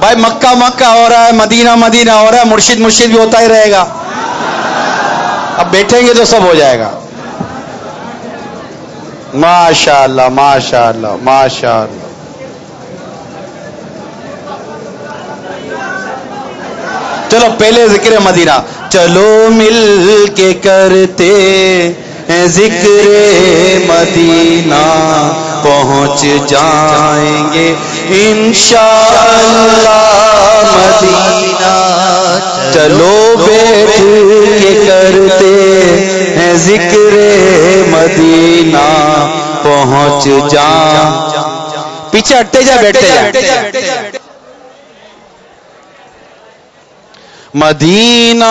بھائی مکہ مکہ ہو رہا ہے، مدینہ مدینہ ہو رہا ہے، مرشد مرشد بھی ہوتا ہی رہے گا۔ اب بیٹھیں گے تو سب ہو جائے گا۔ ماشاء اللہ ماشاء اللہ ماشاء اللہ چلو پہلے ذکر مدینہ۔ چلو مل کے کرتے ذکر مدینہ۔ پہنچ جائیں گے انشاءاللہ مدینہ۔ چلو بیٹھ کے کرتے ہیں ذکر مدینہ۔ پہنچ جا۔ پیچھے ہٹتے جا بیٹھتے جا۔ مدینہ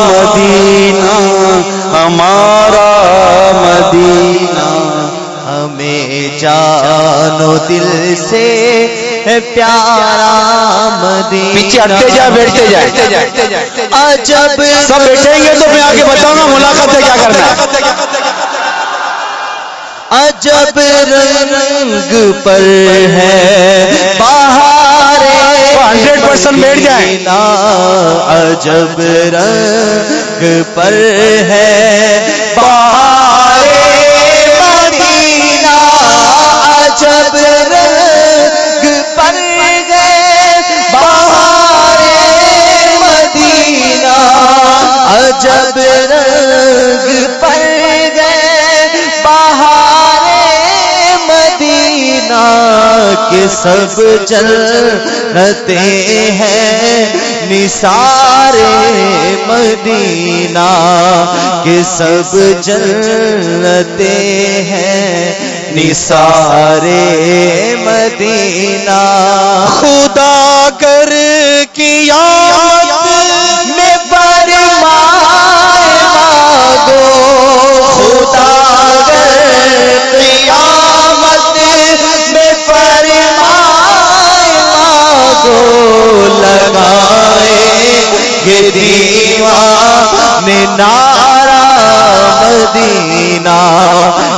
مدینہ، ہمارا مدینہ۔ ہمیں جانو دل سے پیارا مدینہ۔ پیچھے ہٹتے جا بیٹھتے جائے عجب سب بیٹھیں گے تو میں آگے بتاؤں گا ملاقات کیا کرنا ہے۔ عجب رنگ پر ہے بہار ہنڈریڈ پرسینٹ بیٹھ جائیں۔ عجب رنگ پر ہے۔ بہار عجب رنگ پر گئے بہار مدینہ کے سب چلتے ہیں نثار مدینہ کے سب چلتے ہیں نثار مدینہ خدا کر کیا نارا مدینہ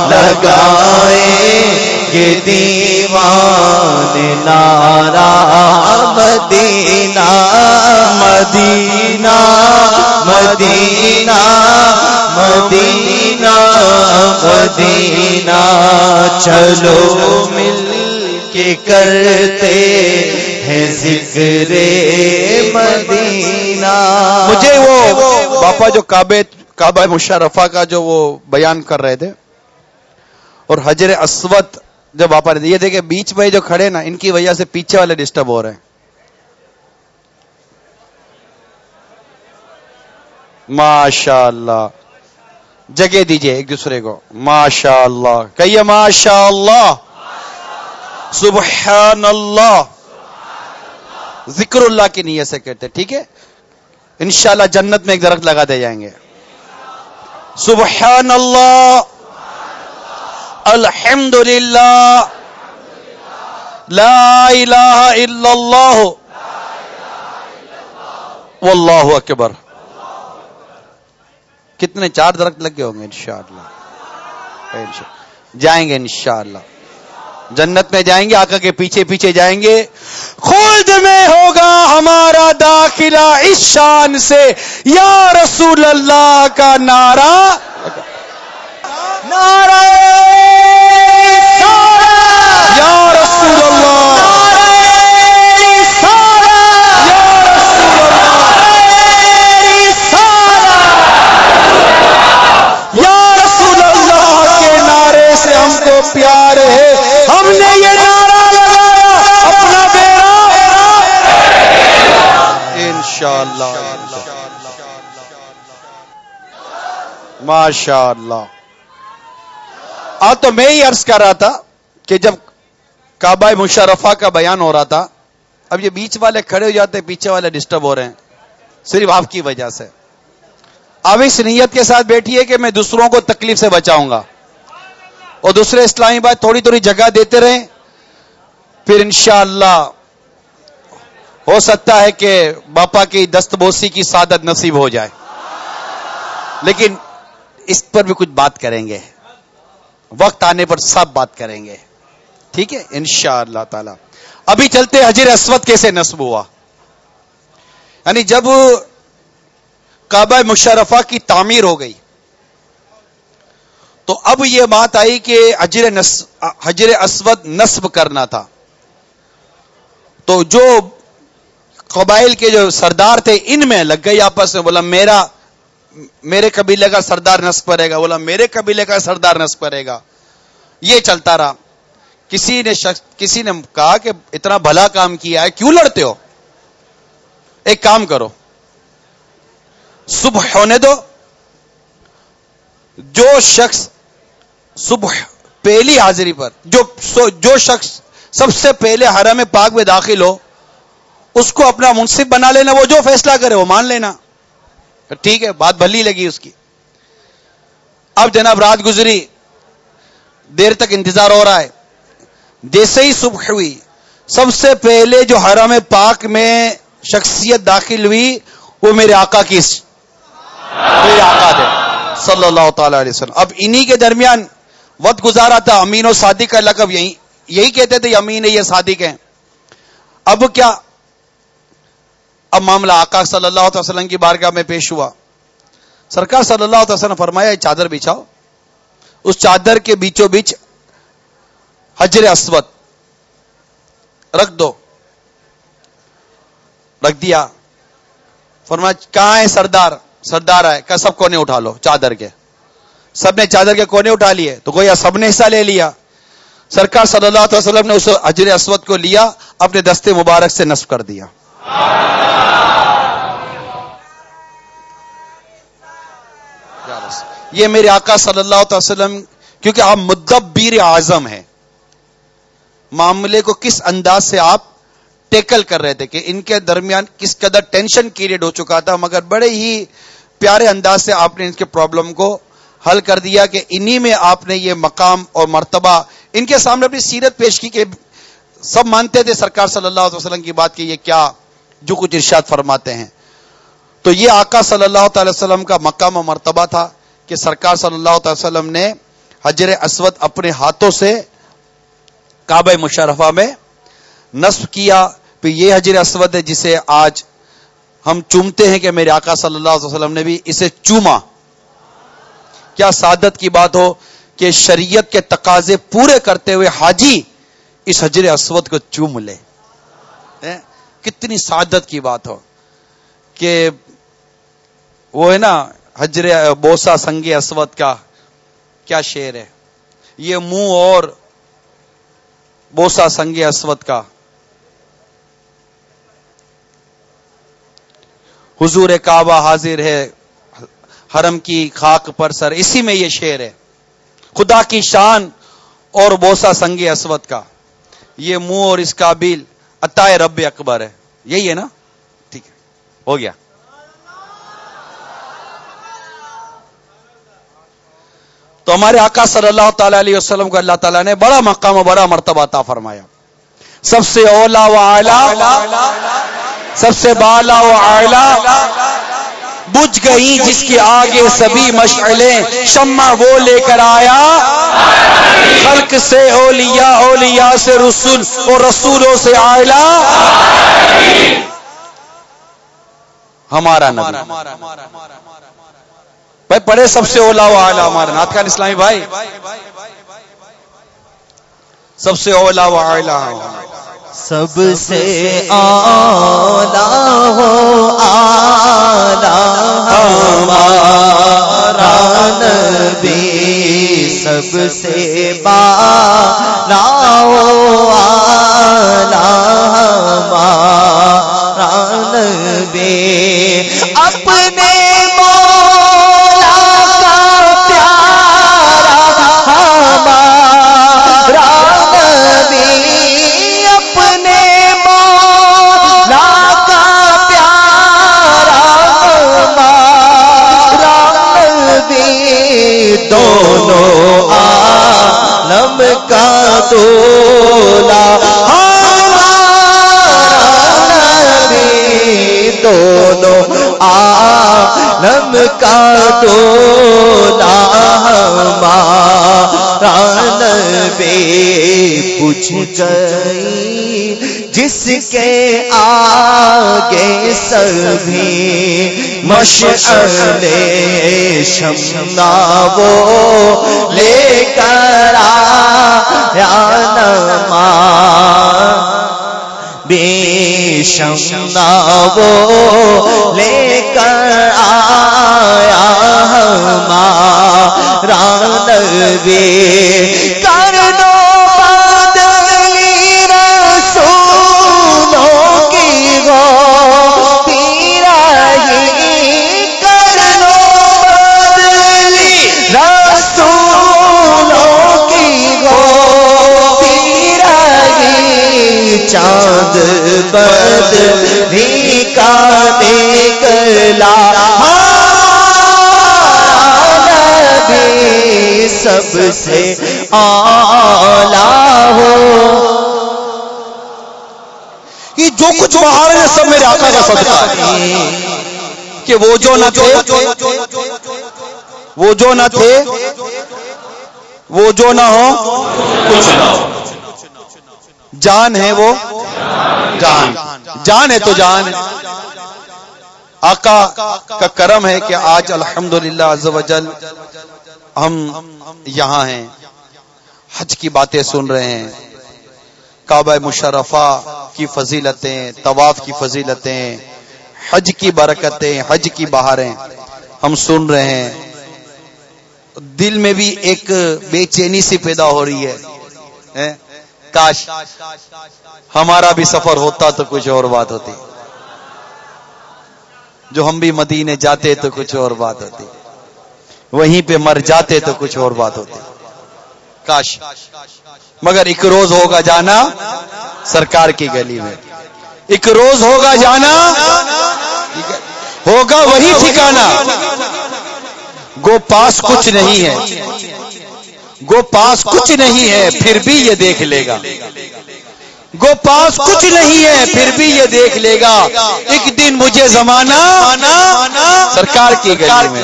لگائے یہ دیوان نارا مدینہ مدینہ مدینہ مدینہ مدینہ، چلو مل کے کرتے ہیں ذکر مدینہ۔ مجھے وہ باپا جو کعبے، کعبہ مشرفہ کا جو وہ بیان کر رہے تھے، اور حجر اسود جو باپا نے یہ دیکھے بیچ میں جو کھڑے نا، ان کی وجہ سے پیچھے والے ڈسٹرب ہو رہے ہیں۔ ماشاء اللہ جگہ دیجیے ایک دوسرے کو۔ ماشاء اللہ کہیے ماشاء اللہ سبحان اللہ ذکر اللہ کی نیت سے کہتے ٹھیک ہے؟ انشاءاللہ جنت میں ایک درخت لگا دے جائیں گے۔ سبحان اللہ الحمد للہ لا الہ الا اللہ۔ واللہ اکبر۔ کتنے چار درخت لگے ہوں گے انشاءاللہ؟ جائیں گے انشاءاللہ۔ جنت میں جائیں گے، آقا کے پیچھے پیچھے جائیں گے۔ خلد میں ہوگا ہمارا داخلہ اس شان سے۔ یا رسول اللہ کا نعرہ۔ نعرہ یا رسول اللہ۔ ہم پیار ہے۔ ہم نے یہ نعرہ لگایا، اپنا بیرا۔ انشاءاللہ ماشاء اللہ آج تو میں ہی عرض کر رہا تھا کہ جب کعبہ مشرفہ کا بیان ہو رہا تھا، اب یہ بیچ والے کھڑے ہو جاتے پیچھے والے ڈسٹرب ہو رہے ہیں۔ صرف آپ کی وجہ سے۔ اب اس نیت کے ساتھ بیٹھیے کہ میں دوسروں کو تکلیف سے بچاؤں گا۔ اور دوسرے اسلامی بات تھوڑی تھوڑی جگہ دیتے رہیں، پھر انشاءاللہ ہو سکتا ہے کہ باپا کی دست بوسی کی سعادت نصیب ہو جائے۔ لیکن اس پر بھی کچھ بات کریں گے۔ وقت آنے پر سب بات کریں گے۔ ٹھیک ہے؟ ان شاء اللہ تعالی۔ ابھی چلتے حجر اسود کیسے نصب ہوا۔ یعنی جب کعبہ مشرفہ کی تعمیر ہو گئی تو اب یہ بات آئی کہ حجر حجر اسود نصب کرنا تھا۔ تو جو قبائل کے جو سردار تھے، ان میں لگ گئی آپس میں، بولا میرا، میرے قبیلے کا سردار نصب کرے گا، بولا میرے قبیلے کا سردار نصب کرے گا۔ یہ چلتا رہا۔ کسی نے شخص، کسی نے کہا کہ اتنا بھلا کام کیا ہے، کیوں لڑتے ہو؟ ایک کام کرو۔ صبح ہونے دو۔ جو شخص صبح، پہلی حاضری پر، جو جو شخص سب سے پہلے حرم پاک میں داخل ہو، اس کو اپنا منصف بنا لینا، وہ جو فیصلہ کرے، وہ مان لینا۔ ٹھیک ہے، بات بھلی لگی اس کی۔ اب جناب رات گزری، دیر تک انتظار ہو رہا ہے۔ جیسے ہی صبح ہوئی، سب سے پہلے جو حرم پاک میں شخصیت داخل ہوئی، وہ میرے آقا کی میرے آقا تھے، صلی اللہ تعالی علیہ وسلم۔ اب انہی کے درمیان وقت گزارا تھا، امین و صادق کا لقب یہی یہی کہتے تھے، امین ہے یہ صادق ہیں۔ اب کیا؟ اب معاملہ آقا صلی اللہ علیہ وسلم کی بارگاہ میں پیش ہوا۔ سرکار صلی اللہ علیہ وسلم فرمایا چادر بچھاؤ۔ اس چادر کے بیچوں بیچ حجر اسود رکھ دو۔ رکھ دیا۔ فرمایا، کہاں ہے سردار؟ سردار آئے۔ کہ سب کونے اٹھا لو چادر کے۔ سب نے چادر کے کونے اٹھا لیے تو کوئی سب نے حصہ لے لیا۔ سرکار صلی اللہ علیہ وسلم نے اس حجر اسود کو لیا، اپنے دستے مبارک سے نصب کر دیا۔ یہ میرے آقا صلی اللہ علیہ وسلم، کیونکہ آپ مدبیر اعظم ہیں۔ معاملے کو کس انداز سے آپ ٹیکل کر رہے تھے کہ ان کے درمیان کس قدر ٹینشن کریٹ ہو چکا تھا، مگر بڑے ہی پیارے انداز سے آپ نے ان کے پرابلم کو حل کر دیا کہ انہی میں آپ نے یہ مقام اور مرتبہ ان کے سامنے اپنی سیرت پیش کی کہ سب مانتے تھے سرکار صلی اللہ علیہ وسلم کی بات کی یہ کیا جو کچھ ارشاد فرماتے ہیں۔ تو یہ آقا صلی اللہ تعالی وسلم کا مقام و مرتبہ تھا کہ سرکار صلی اللہ تعالی وسلم نے حجر اسود اپنے ہاتھوں سے کعبہ مشرفہ میں نصب کیا۔ پھر یہ حجر اسود ہے جسے آج ہم چومتے ہیں کہ میرے آقا صلی اللہ علیہ وسلم نے بھی اسے چوما۔ کیا سعادت کی بات ہو کہ شریعت کے تقاضے پورے کرتے ہوئے حاجی اس حجر اسود کو چوم لے؟ کتنی سعادت کی بات ہو کہ وہ ہے نا حجر بوسا سنگ اسود کا کیا شعر ہے؟ یہ منہ اور بوسا سنگ اسود کا۔ حضور کعبہ حاضر ہے حرم کی خاک پر سر، اسی میں یہ شعر ہے۔ خدا کی شان اور بوسا سنگ اسود کا۔ یہ منہ اور اس قابل عطائے رب اکبر ہے۔ یہی ہے نا؟ ٹھیک ہے۔ ہو گیا۔ تو ہمارے آقا صلی اللہ تعالی علیہ وسلم کو اللہ تعالیٰ نے بڑا مقام و بڑا مرتبہ عطا فرمایا۔ سب سے اولا و اعلی، سب سے بالا و اعلی بجھ گئی جس کے آگے سبھی مشعلیں، شمع وہ لے کر آیا۔ خلق سے اولیاء اولیاء سے رسول اور رسولوں سے آئلہ۔ ہمارا نبی۔ بھائی، پڑھے سب سے اولا و آئلہ ہمارا۔ نات خان اسلامی بھائی۔ سب سے اولا و آئلہ سب سے آلہ ہو، آلہ ہمارا نبی، سب سے بالا ہو، آلہ ہمارا نبی۔ اپنے کا نبی دونوں عالم کا دولا ہمارا نبی پوچھ گئی، جس کے آگے سبھی مشعل شمنا وہ لے کر آیا نما بے شمنا وہ لے کر آیا ہمارا نبی ہی چاند بدلی کا نکلا نبی سب سے آلہ ہو۔ یہ جو کچھ بہار ہے سب میرے آقا کا صدقہ ہے۔ کہ وہ جو نہ تھے، وہ جو نہ تھے، وہ جو نہ ہو کچھ نہ ہو۔ جان ہے وہ جان۔ جان ہے تو جان۔ آقا کا کرم ہے کہ آج الحمدللہ عز و جل ہم یہاں ہیں۔ حج کی باتیں سن رہے ہیں۔ کعبہ مشرفہ کی فضیلتیں، طواف کی فضیلتیں، حج کی برکتیں، حج کی بہاریں ہم سن رہے ہیں۔ دل میں بھی ایک بے چینی سی پیدا ہو رہی ہے۔ کاش ہمارا بھی سفر ہوتا تو کچھ اور بات ہوتی۔ جو ہم بھی مدینے جاتے تو کچھ اور بات ہوتی۔ وہیں پہ مر جاتے تو کچھ اور بات ہوتی۔ کاش۔ مگر ایک روز ہوگا جانا سرکار کی گلی میں۔ ایک روز ہوگا جانا ہوگا وہی ٹھکانا۔ گو پاس کچھ نہیں ہے۔ گو پاس کچھ نہیں ہے، پھر بھی یہ دیکھ لے گا۔ گو پاس کچھ نہیں ہے، پھر بھی یہ دیکھ لے گا۔ ایک دن مجھے زمانہ سرکار کی گلی میں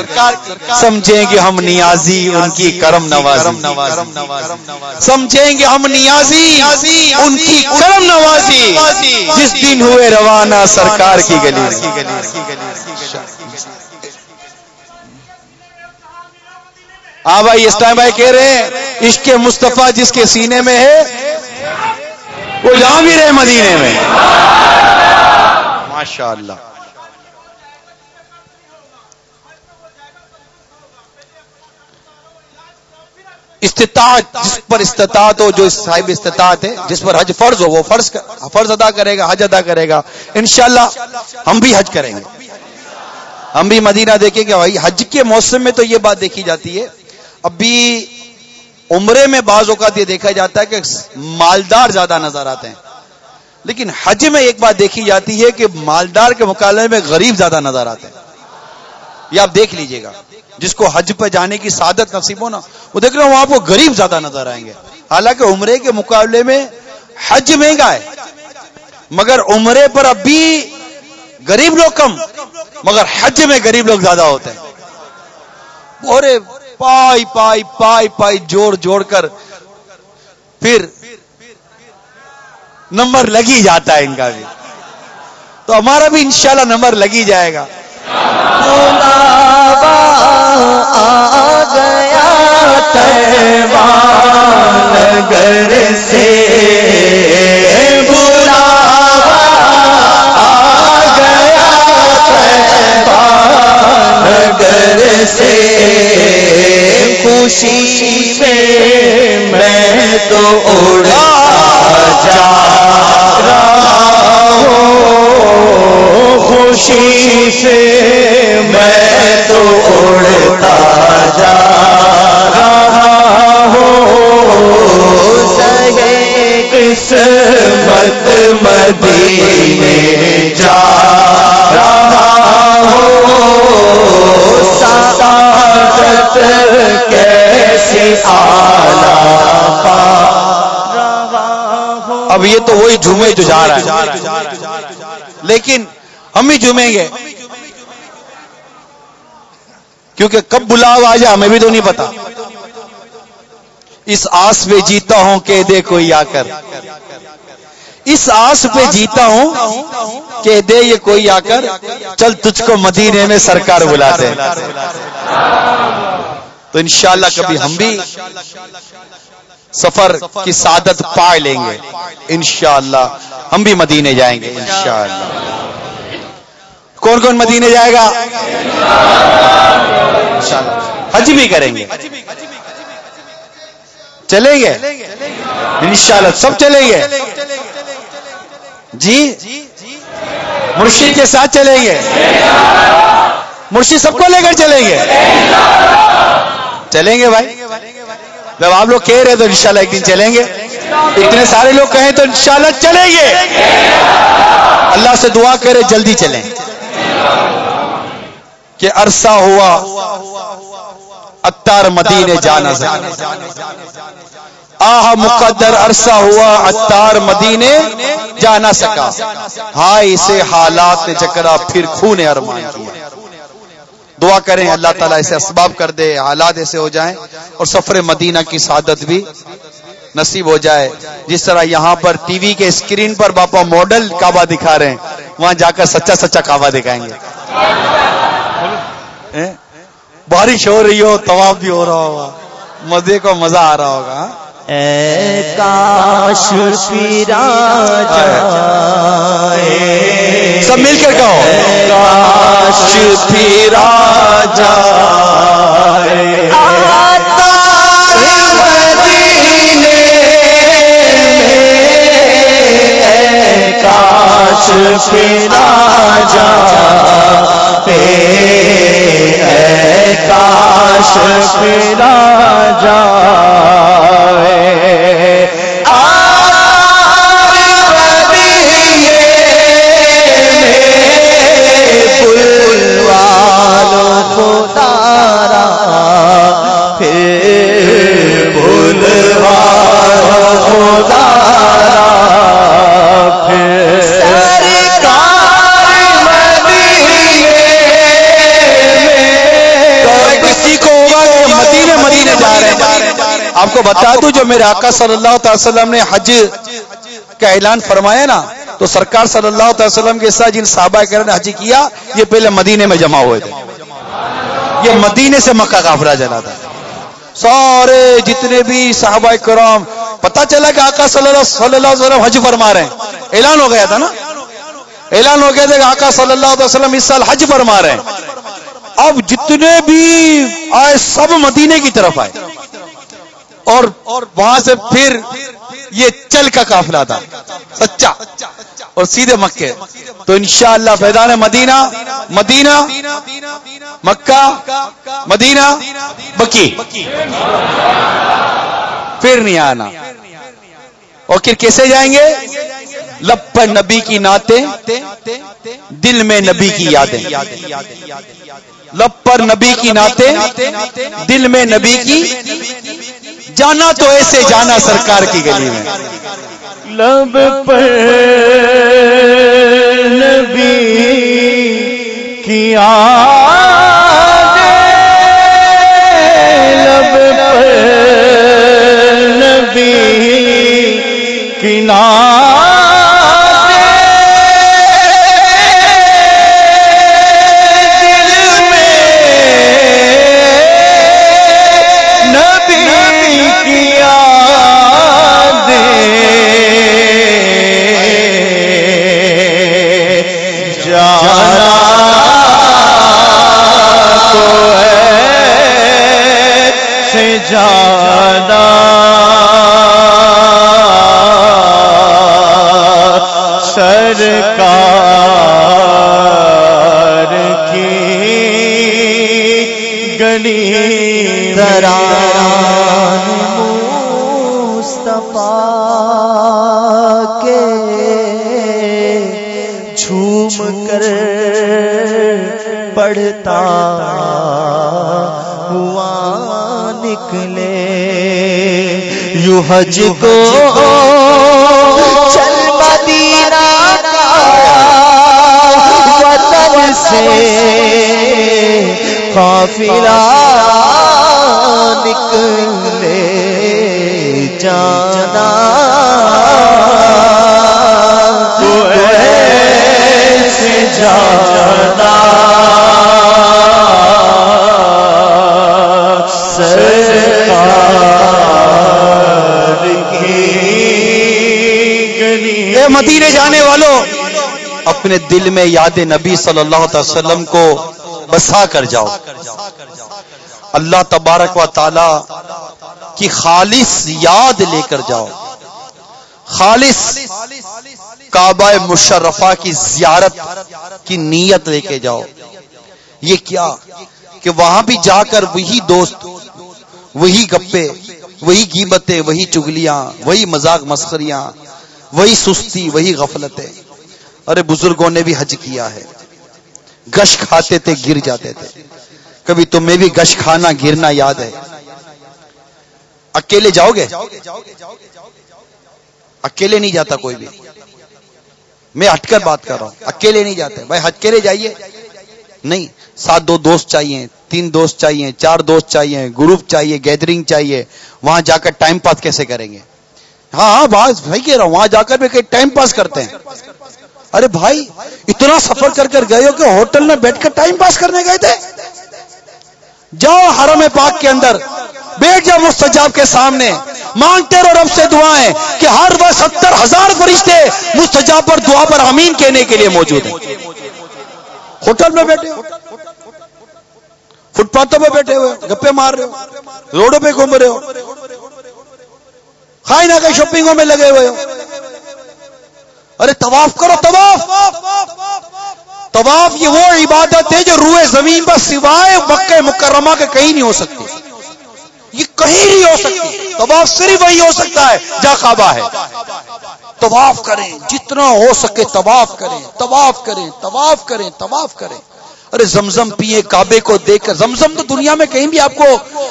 سمجھیں گے ہم نیازی، ان کی کرم نوازی۔ سمجھیں گے ہم نیازی، ان کی کرم نوازی۔ جس دن ہوئے روانہ سرکار کی گلی میں۔ ہاں بھائی اس ٹائم بھائی کہہ رہے ہیں، عشق مصطفیٰ جس کے سینے میں ہے، وہ جہاں بھی رہے مدینے میں۔ ماشاء اللہ استطاعت، جس پر استطاعت ہو، جو صاحب استطاعت ہے، جس پر حج فرض ہو، وہ فرض فرض ادا کرے گا، حج ادا کرے گا۔ انشاءاللہ ہم بھی حج کریں گے۔ ہم بھی مدینہ دیکھیں گے، بھائی، حج کے موسم میں تو یہ بات دیکھی جاتی ہے ابھی عمرے میں بعض اوقات یہ دیکھا جاتا ہے کہ مالدار زیادہ نظر آتے ہیں۔ لیکن حج میں ایک بات دیکھی جاتی ہے کہ مالدار کے مقابلے میں غریب زیادہ نظر آتے ہیں۔ یہ آپ دیکھ لیجیے گا۔ جس کو حج پہ جانے کی سعادت نصیب ہو نا وہ دیکھ رہے وہاں کو غریب زیادہ نظر آئیں گے۔ حالانکہ عمرے کے مقابلے میں حج مہنگا ہے۔ مگر عمرے پر اب بھی غریب لوگ کم، مگر حج میں غریب لوگ زیادہ ہوتے ہیں۔ اور پائی پائی پائی پائی جوڑ جوڑ کر پھر نمبر لگ ہی جاتا ہے ان کا بھی۔ تو ہمارا بھی انشاءاللہ نمبر لگ ہی جائے گا۔ آ گیا نگر سے۔ تو جھومے جو جا رہا ہے۔ لیکن ہم ہی جھومیں گے۔ کیونکہ کب بلاؤ آ جا ہمیں بھی تو نہیں پتا۔ اس آس میں جیتا ہوں کہ دے کوئی آ کر۔ اس آس پہ جیتا ہوں کہ دے یہ کوئی آ کر۔ چل تجھ کو مدینے میں سرکار بلاتے ہیں تو انشاءاللہ کبھی ہم بھی سفر کی سعادت پا لیں گے۔ انشاءاللہ ہم بھی مدینے جائیں گے۔ انشاءاللہ۔ کون کون مدینے جائے گا؟ انشاءاللہ۔ حج بھی کریں گے۔ چلیں گے؟ انشاءاللہ سب چلیں گے۔ جی؟ مرشید کے ساتھ چلیں گے۔ مرشید سب کو لے کر چلیں گے۔ چلیں گے بھائی؟ جب آپ لوگ کہہ رہے تو انشاءاللہ ایک دن چلیں گے۔ اتنے سارے لوگ کہیں تو انشاءاللہ چلیں گے۔ اللہ سے دعا کرے جلدی چلیں۔ کہ عرصہ ہوا، اتار مدینے جانا آہ مقدر عرصہ ہوا، اتار مدینے جا نہ سکا۔ ہائے، اسے حالات نے چکرا پھر خون ارمان کیا۔ دعا کریں اللہ تعالیٰ اسے اسباب کر دے حالات ایسے ہو جائیں اور سفر مدینہ کی سعادت بھی نصیب ہو جائے۔ جس طرح یہاں پر ٹی وی کے اسکرین پر باپا ماڈل کعبہ دکھا رہے ہیں وہاں جا کر سچا سچا کعبہ دکھائیں گے۔ بارش ہو رہی ہو طواف بھی ہو رہا ہوگا۔ مزے کو مزہ آ رہا ہوگا ہاں؟ اے کاش پیرا جائے۔ سب مل کر کہو۔ کاش پیرا جائے۔ کاش پیرا جائے۔ کاش پیرا جائے۔ ہے۔ آپ کو بتا دوں جو میرے آقا صلی اللہ تعالی وسلم نے حج کا اعلان فرمایا نا تو سرکار صلی اللہ تعالی وسلم کے ساتھ جن صحابہ کرام نے حج کیا یہ پہلے مدینے میں جمع ہوئے تھے۔ یہ مدینے سے مکہ کافرہ جلا تھا۔ سارے جتنے بھی صحابہ کرام پتا چلا کہ آقا صلی اللہ صلی اللہ علیہ وسلم حج فرما رہے ہیں۔ اعلان ہو گیا تھا نا۔ اعلان ہو گیا تھا کہ آقا صلی اللہ علیہ وسلم اس سال حج فرما رہے ہیں۔ اب جتنے بھی آئے سب مدینے کی طرف آئے۔ اور وہاں سے پھر یہ چل کا قافلہ تھا۔ سچا۔ اور سیدھے مکے۔ تو انشاءاللہ فیضان مدینہ مدینہ، مکہ، مدینہ بکی پھر نہیں آنا۔ اور پھر کیسے جائیں گے؟ لب پر نبی کی نعتیں، دل میں نبی کی یادیں۔ لب پر نبی کی نعتیں، دل میں نبی کی جانا تو ایسے جانا سرکار کی گلی میں۔ لب پر نبی کیا لب پر نبی کی نام حج کو چل مدینہ وطن سے قافلہ دل میں یاد نبی صلی اللہ علیہ وسلم کو بسا کر جاؤ۔ اللہ تبارک و تعالی کی خالص یاد لے کر جاؤ۔ خالص کعبہ مشرفہ کی زیارت کی نیت لے کے جاؤ۔ یہ کیا؟ کہ وہاں بھی جا کر وہی دوست، وہی گپے، وہی گیبتیں وہی چگلیاں، وہی مذاق مسخریاں، وہی سستی، وہی غفلتیں۔ ارے بزرگوں نے بھی حج کیا ہے۔ گش کھاتے تھے، گر جاتے تھے۔ کبھی تمہیں بھی گش کھانا، گرنا یاد ہے۔ اکیلے جاؤ گے؟ اکیلے نہیں جاتا کوئی بھی۔ میں ہٹ کر بات کر رہا ہوں۔ اکیلے نہیں جاتے۔ بھائی ہٹ کے جائیے۔ نہیں، سات دو دوست چاہیے، تین دوست چاہیے، چار دوست چاہیے، گروپ چاہیے گیدرنگ چاہیے۔ وہاں جا کر ٹائم پاس کیسے کریں گے؟ ہاں ہاں بات بھائی کہہ رہا ہوں، وہاں جا کر بھی ٹائم پاس کرتے ہیں۔ ارے بھائی، اتنا سفر کر کر گئے ہو کہ ہوٹل میں بیٹھ کر ٹائم پاس کرنے گئے تھے۔ جاؤ حرم پاک کے اندر، بیٹھ جاؤ مستجاب کے سامنے۔ مانگتے رہو رب سے دعائیں کہ ہر وہ ستر ہزار فرشتے مستجاب پر دعا پر امین کہنے کے لیے موجود ہیں۔ ہوٹل میں بیٹھے ہو۔ فٹ پاتھوں پہ بیٹھے ہوئے گپے مار رہے ہو، روڈوں پہ گھوم رہے ہو۔ کھائی نہ کہیں شاپنگوں میں لگے ہوئے ہو۔ ارے طواف کرو، طواف! طواف یہ وہ عبادت ہے جو روئے زمین پر سوائے مکہ مکرمہ کے کہیں نہیں ہو سکتی۔ یہ کہیں نہیں ہو سکتی۔ طواف صرف وہی ہو سکتا ہے جہاں کعبہ ہے۔ طواف کریں، جتنا ہو سکے طواف کریں طواف کریں طواف کریں طواف کریں۔ ارے زمزم پیے کعبے کو دیکھ کر، زمزم تو دنیا میں کہیں بھی آپ کو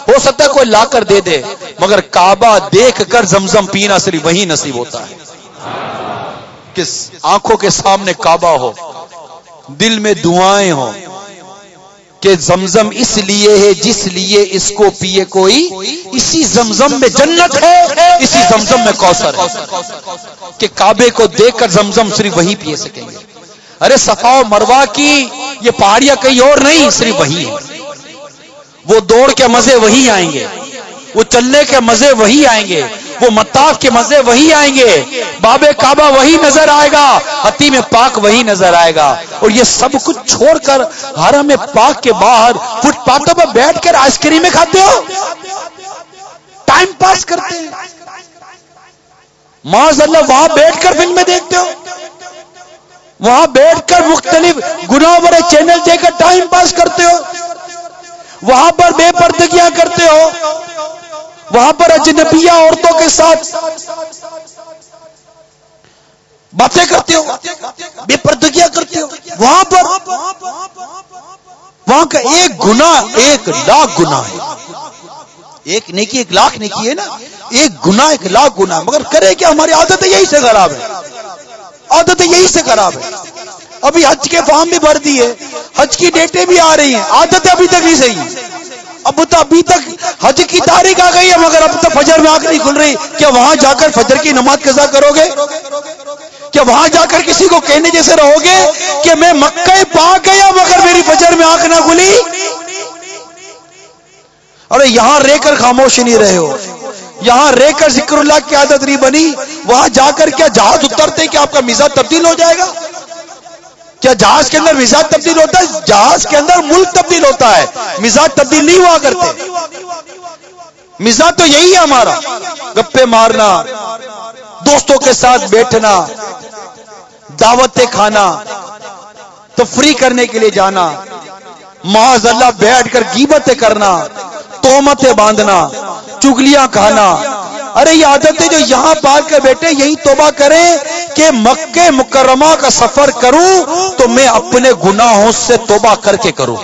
ہو سکتا ہے کوئی لا کر دے دے، مگر کعبہ دیکھ کر زمزم پینا صرف وہی نصیب ہوتا ہے۔ کہ آنکھوں کے سامنے کعبہ ہو، دل میں دعائیں ہوں کہ زمزم اس لیے ہے جس لیے اس کو پیے کوئی، اسی زمزم میں جنت ہے، اسی زمزم میں کوثر ہے۔ کہ کعبے کو دیکھ کر زمزم صرف وہی پیے سکیں گے۔ ارے صفا و مروا کی یہ پہاڑیاں کہیں اور نہیں، صرف وہی ہے وہ دوڑ کے مزے وہی آئیں گے، وہ چلنے کے مزے وہی آئیں گے۔ وہ متاف کے مزے وہی آئیں گے۔ باب کعبہ وہی نظر آئے گا، حتیم پاک وہی نظر آئے گا۔ اور یہ سب کچھ چھوڑ کر حرم پاک کے باہر فٹ پاتھوں پر بیٹھ کر آئس کریم کھاتے ہو؟ ٹائم پاس کرتے ہیں۔ معاذ اللہ وہاں بیٹھ کر فلمیں دیکھتے ہو۔ وہاں بیٹھ کر مختلف گناہ بڑے چینل دے کر ٹائم پاس کرتے ہو۔ وہاں پر بے پردگیاں کرتے ہو۔ وہاں پر اجنبیہ عورتوں کے ساتھ باتیں کرتے ہو، بے پردگیاں کرتے ہو۔ وہاں پر، وہاں کا ایک گنا ایک لاکھ گنا ہے۔ ایک نیکی، ایک لاکھ نیکی ہے نا۔ ایک گنا ایک لاکھ گنا مگر کرے کیا؟ ہماری عادت یہی سے خراب ہے۔ عادت یہی سے خراب ہے۔ ابھی حج کے فارم بھی بھر دیے، حج کی ڈیٹیں بھی آ رہی ہیں۔ عادت ابھی تک ہی صحیح اب تو ابھی تک حج کی تاریخ آ گئی ہے، مگر اب تو فجر میں آنکھ نہیں کھل رہی۔ کیا وہاں جا کر فجر کی نماز قضا کرو گے کیا وہاں جا کر کسی کو کہنے جیسے رہو گے کہ میں مکہ پا گیا مگر میری فجر میں آنکھ نہ کھلی؟ ارے، یہاں رہ کر خاموش نہیں رہے ہو۔ یہاں رہ کر ذکر اللہ کی عادت نہیں بنی۔ وہاں جا کر کیا جہاز اترتے کہ آپ کا مزاج تبدیل ہو جائے گا؟ کیا جہاز کے اندر مزاج تبدیل ہوتا ہے؟ جہاز کے اندر ملک تبدیل ہوتا ہے۔ مزاج تبدیل نہیں ہوا کرتے۔ مزاج تو یہی ہے ہمارا۔ گپے مارنا، دوستوں کے ساتھ بیٹھنا، دعوتیں کھانا تفریح کرنے کے لیے جانا۔ معاذ اللہ بیٹھ کر گیبتیں کرنا تومتیں باندھنا، چگلیاں کھانا ارے یہ عادت ہے جو یہاں پار کے بیٹھے، یہی توبہ کریں۔ کہ مکہ مکرمہ کا سفر کروں تو میں اپنے گناہوں سے توبہ کر کے کروں۔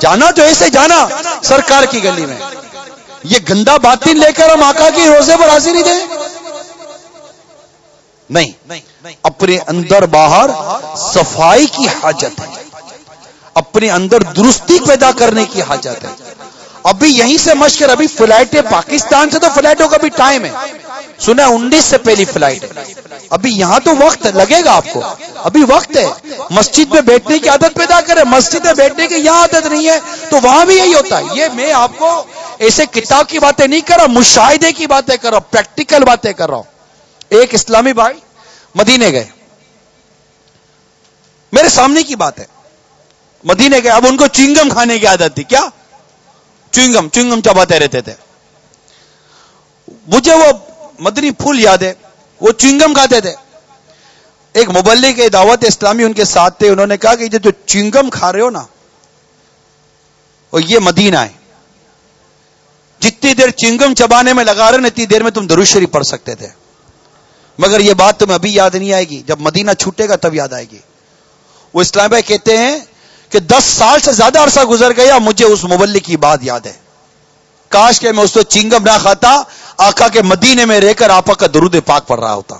جانا تو ایسے جانا سرکار کی گلی میں۔ یہ گندا باطن لے کر ہم آقا کی روزے پر حاضر نہیں دیں نہیں۔ اپنے اندر باہر صفائی کی حاجت ہے۔ اپنے اندر درستی پیدا کرنے کی حاجت ہے۔ ابھی یہیں سے مشکر ابھی فلائٹ پاکستان سے تو فلائٹوں کا بھی ٹائم ہے۔ سنا انیس سے پہلی فلائٹ ابھی یہاں تو وقت لگے گا آپ کو۔ ابھی وقت ہے۔ مسجد میں بیٹھنے کی عادت پیدا کرے مسجد میں بیٹھنے کی یہاں عادت نہیں ہے۔ تو وہاں بھی یہی ہوتا ہے۔ یہ میں آپ کو ایسے کتاب کی باتیں نہیں کر رہا مشاہدے کی باتیں کر رہا ہوں پریکٹیکل باتیں کر رہا ہوں۔ ایک اسلامی بھائی مدینے گئے۔ میرے سامنے کی بات ہے۔ مدینے گئے۔ اب ان کو چنگم کھانے کی عادت تھی۔ کیا؟ چنگم چنگم چباتے رہتے تھے۔ مجھے وہ مدنی پھول یاد ہے، وہ چنگم کھاتے تھے۔ ایک مبلی کے دعوت اسلامی ان کے ساتھ تھے، انہوں نے کہا کہ جو چنگم کھا رہے ہو نا، وہ یہ مدینہ ہے۔ جتنی دیر چنگم چبانے میں لگا رہے نا اتنی دیر میں تم دروشری پڑھ سکتے تھے۔ مگر یہ بات تمہیں ابھی یاد نہیں آئے گی۔ جب مدینہ چھوٹے گا، تب یاد آئے گی۔ وہ اسلام بھائی کہتے ہیں کہ دس سال سے زیادہ عرصہ گزر گیا، مجھے اس مبلی کی بات یاد ہے۔ کاش کہ میں اس کو چنگم نہ کھاتا، آقا کے مدینے میں رہ کر آپا کا درود پاک پڑھ رہا ہوتا۔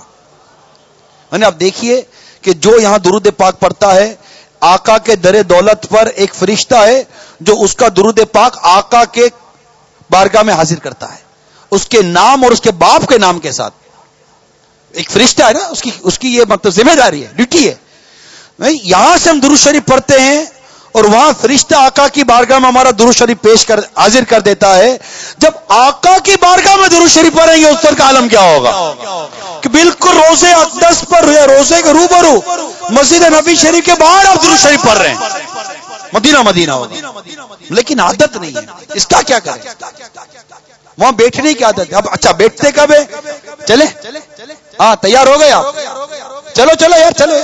میں نے آپ دیکھیے کہ جو یہاں درود پاک پڑھتا ہے، آقا کے در دولت پر ایک فرشتہ ہے جو اس کا درود پاک آقا کے بارگاہ میں حاضر کرتا ہے۔ اس کے نام اور اس کے باپ کے نام کے ساتھ۔ ایک فرشتہ ہے نا، اس کی اس کی یہ مطلب ذمہ داری ہے، ڈیوٹی ہے۔ یہاں سے ہم درود شریف پڑھتے ہیں اور وہاں فرشتہ آقا کی بارگاہ میں ہمارا درو شریف پیش کر حاضر کر دیتا ہے۔ جب آقا کی بارگاہ میں درو شریف پڑھیں گے، اس پر کا عالم کیا ہوگا؟ کہ بالکل روزے اقدس پر روزے کے روبرو مسجد نبی شریف کے باہر آپ درو شریف پڑھ رہے ہیں۔ مدینہ مدینہ ہوگا۔ لیکن عادت نہیں ہے۔ اس کا کیا کریں؟ وہاں بیٹھنے کی عادت ہے۔ اب اچھا بیٹھتے کب ہے چلے ہاں تیار ہو گئے آپ۔ چلو چلو یار، چلو۔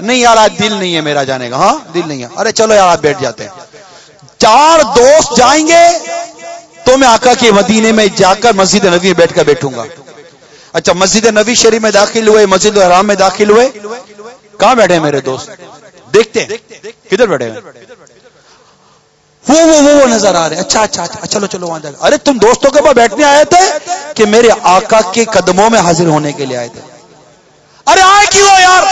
نہیں یار، آج دل نہیں ہے میرا جانے کا ہاں؟ دل نہیں ہے۔ ارے چلو یار، آپ بیٹھ جاتے ہیں۔ چار دوست جائیں گے تو میں آقا کے مدینے میں جا کر مسجد نبی میں بیٹھ کر بیٹھوں گا۔ اچھا مسجد نبی شریف میں داخل ہوئے، مسجد الحرام میں داخل ہوئے۔ کہاں بیٹھے میرے دوست؟ دیکھتے ہیں۔ کدھر بیٹھے وہ وہ وہ نظر آ رہے ہیں۔ اچھا اچھا اچھا چلو چلو، وہاں جا ارے، تم دوستوں کے پاس بیٹھنے آئے تھے کہ میرے آقا کے قدموں میں حاضر ہونے کے لیے آئے تھے۔ ارے آئے کیوں یار؟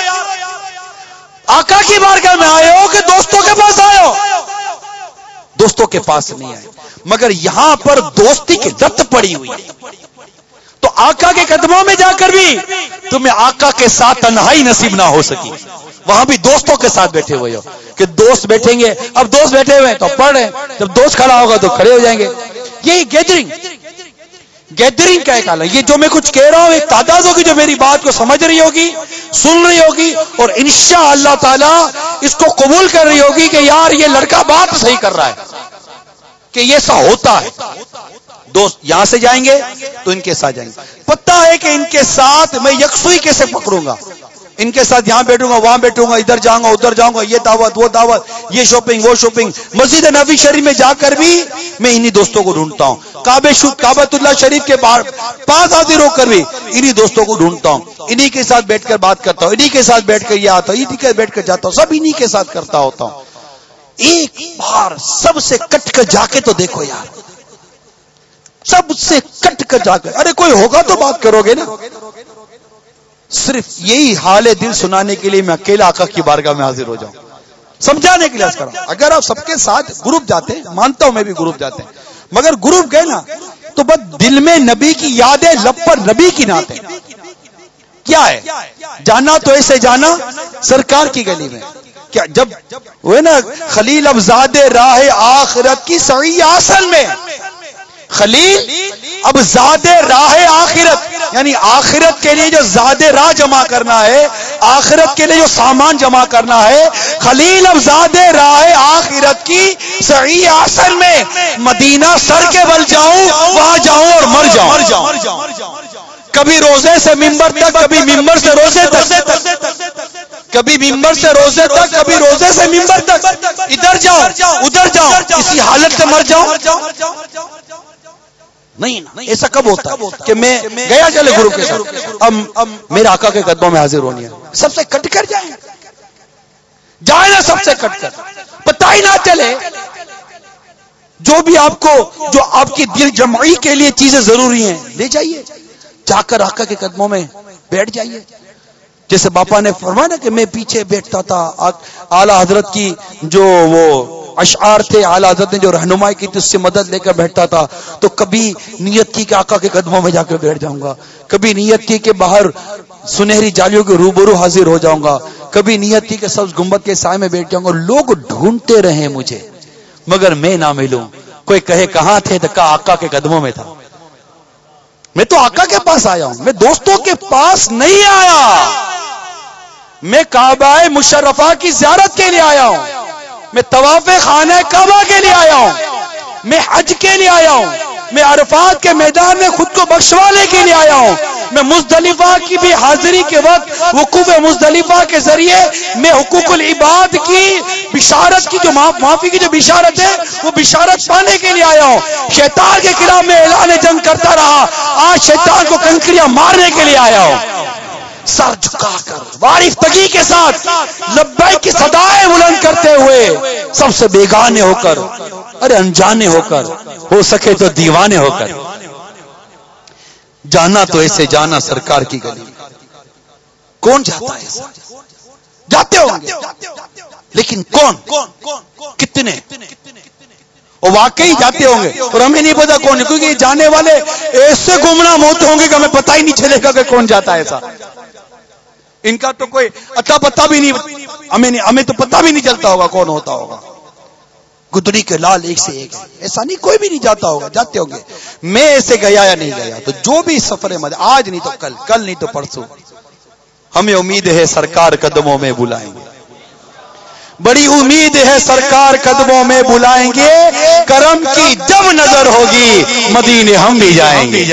آقا کی بارگاہ میں آئے ہو کہ دوستوں کے پاس آئے ہو؟ دوستوں کے پاس نہیں آئے۔ مگر یہاں پر دوستی کی دت پڑی ہوئی تو آقا کے قدموں میں جا کر بھی تمہیں آقا کے ساتھ تنہائی نصیب نہ ہو سکی۔ وہاں بھی دوستوں کے ساتھ بیٹھے ہوئے ہو کہ دوست بیٹھیں گے۔ اب دوست بیٹھے ہوئے تو پڑھ رہے جب دوست کھڑا ہوگا تو کھڑے ہو جائیں گے۔ یہی گیدرنگ۔ گیدرنگ کا ایک یہ جو میں کچھ کہہ رہا ہوں، ایک تعداد ہوگی جو میری بات کو سمجھ رہی ہوگی، سن رہی ہوگی، اور انشاء اللہ تعالی اس کو قبول کر رہی ہوگی کہ یار یہ لڑکا بات صحیح کر رہا ہے، کہ یہ سا ہوتا ہے۔ دوست یہاں سے جائیں گے تو ان کے ساتھ جائیں گے۔ پتہ ہے کہ ان کے ساتھ میں یکسوئی کیسے پکڑوں گا؟ ان کے ساتھ یہاں بیٹھوں گا، وہاں بیٹھوں گا، ادھر جاؤں گا، ادھر جاؤں گا، یہ دعوت، وہ دعوت، یہ شاپنگ وہ شاپنگ مسجد نبی شریف میں جا کر بھی میں انہی دوستوں کو ڈھونڈتا ہوں۔ کعبے کابت اللہ شریف کے باہر، پاس حاضر ہو کر بھی انہی دوستوں کو ڈھونڈتا ہوں۔ انہی کے ساتھ بیٹھ کر بات کرتا ہوں، انہی کے ساتھ بیٹھ کر یہ آتا ہوں، انہی کے بیٹھ کر جاتا ہوں، سب انہی کے ساتھ کرتا ہوتا ہوں۔ ایک بار سب سے کٹ کر جا کے تو دیکھو یار۔ سب سے کٹ کر جا کر ارے کوئی ہوگا تو بات کرو گے نا۔ صرف یہی حال دل سنانے کے لیے میں اکیلا آقا کی بارگاہ میں حاضر ہو جاؤں۔ سمجھانے کے لیے اگر آپ سب کے ساتھ گروپ جاتے ہیں، مانتا ہوں میں بھی گروپ جاتے ہیں، مگر گروپ گئے نا، تو بس دل میں نبی کی یادیں، لب پر نبی کی ناتے کیا ہے؟ جانا تو ایسے جانا سرکار کی گلی میں۔ کیا جب وہ نا، خلیل ابزاد راہ آخرت کی سعی آسن میں۔ خلیل، اب زیادہ راہ آخرت یعنی آخرت کے لیے جو زیادہ راہ جمع کرنا ہے، آخرت کے لیے جو سامان جمع کرنا ہے، خلیل اب زیادہ راہ آخرت کی صحیح آسن میں مدینہ سر کے بل جاؤں، وہاں جاؤں اور مر جاؤں۔ مر جاؤں کبھی روزے سے ممبر تک، کبھی ممبر سے روزے تک۔ کبھی ممبر سے روزے تک، کبھی روزے سے ممبر تک۔ ادھر جاؤ ادھر جاؤ اسی حالت سے مر جاؤ نہیں ایسا کب ہوتا ہے کہ میں گیا چلے گرو کے ساتھ اب میرے آقا کے قدموں میں حاضر ہونی ہے۔ سب سے کٹ کر جائیں۔ جائے نا سب سے کٹ کر۔ پتا ہی نہ چلے۔ جو بھی آپ کو جو آپ کی دل جمعی کے لیے چیزیں ضروری ہیں لے جائیے۔ جا کر آقا کے قدموں میں بیٹھ جائیے۔ جیسے باپا نے فرمایا نا کہ میں پیچھے بیٹھتا تھا اعلی حضرت کی جو وہ اشعار تھے، اعلی حضرت نے جو رہنمائی کی تھی، اس سے مدد لے کر بیٹھتا تھا۔ تو کبھی نیت کی کہ آقا کے قدموں میں جا کر بیٹھ جاؤں گا، کبھی نیت کی کہ باہر سنہری جالیوں کے روبرو حاضر ہو جاؤں گا، کبھی نیت تھی کہ سبز گنبد کے سائے میں بیٹھ جاؤں گا۔ لوگ ڈھونڈتے رہے مجھے، مگر میں نہ ملوں۔ کوئی کہے کہاں تھے تو کہا آقا کے قدموں میں تھا۔ میں تو آقا کے پاس آیا ہوں، میں دوستوں کے پاس نہیں آیا۔ میں کعبہ مشرفہ کی زیارت کے لیے آیا ہوں۔ میں طواف خانہ کعبہ کے لیے آیا ہوں، میں حج کے لیے آیا ہوں، میں عرفات کے میدان میں خود کو بخشوانے کے لیے آیا ہوں۔ میں مزدلفہ کی بھی حاضری کے وقت وقوف مزدلفہ کے ذریعے میں حقوق العباد کی بشارت کی جو معافی کی جو بشارت ہے، وہ بشارت پانے کے لیے آیا ہوں۔ شیطان کے خلاف میں اعلان جنگ کرتا رہا، آج شیطان کو کنکریاں مارنے کے لیے آیا ہوں۔ سر جھکا کر وارفتگی کے ساتھ لبے کی صدایں بلند کرتے ہوئے سب سے بیگانے ہو کر، ارے انجانے ہو کر، ہو سکے تو دیوانے ہو کر۔ جانا تو ایسے، جانا سرکار کی گلی۔ کون جاتا ہے جاتے ہوں گے۔ لیکن کون؟ کتنے؟ وہ واقعی جاتے ہوں گے۔ اور ہمیں نہیں پتا کون، کیونکہ جانے والے ایسے گمنام ہوتے ہوں گے کہ ہمیں پتہ ہی نہیں چلے گا کہ کون جاتا ہے ایسا۔ ان کا تو کوئی اچھا اتا پتا بھی نہیں، ہمیں نہیں، ہمیں تو پتا بھی نہیں چلتا ہوگا کون ہوتا ہوگا۔ گدڑی کے لال ایک سے ایک ایسا نہیں، کوئی بھی نہیں جاتا ہوگا، جاتے ہوں گے۔ میں ایسے گیا یا نہیں گیا؟ تو جو بھی سفر ہے آج نہیں تو کل کل نہیں تو پرسوں۔ ہمیں امید ہے سرکار قدموں میں بلائیں گے۔ بڑی امید ہے سرکار قدموں میں بلائیں گے۔ کرم کی جب نظر ہوگی۔ مدینے ہم بھی جائیں گے۔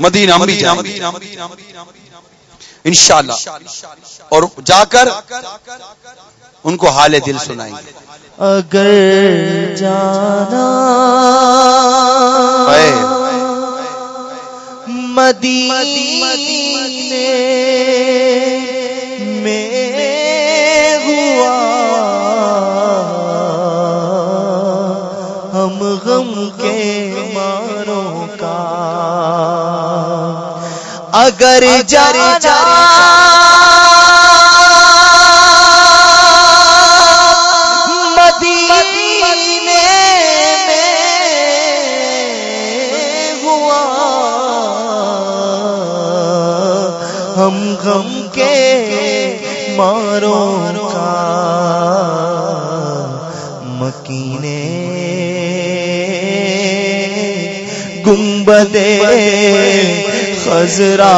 مدینہ ہم بھی جائیں گے۔ انشاءاللہ۔ اور جا کر ان کو حال دل سنائیں گے۔ اگر جانا مدینے اگر جانا غم کے ماروں کا مکینے گنبدے خزرا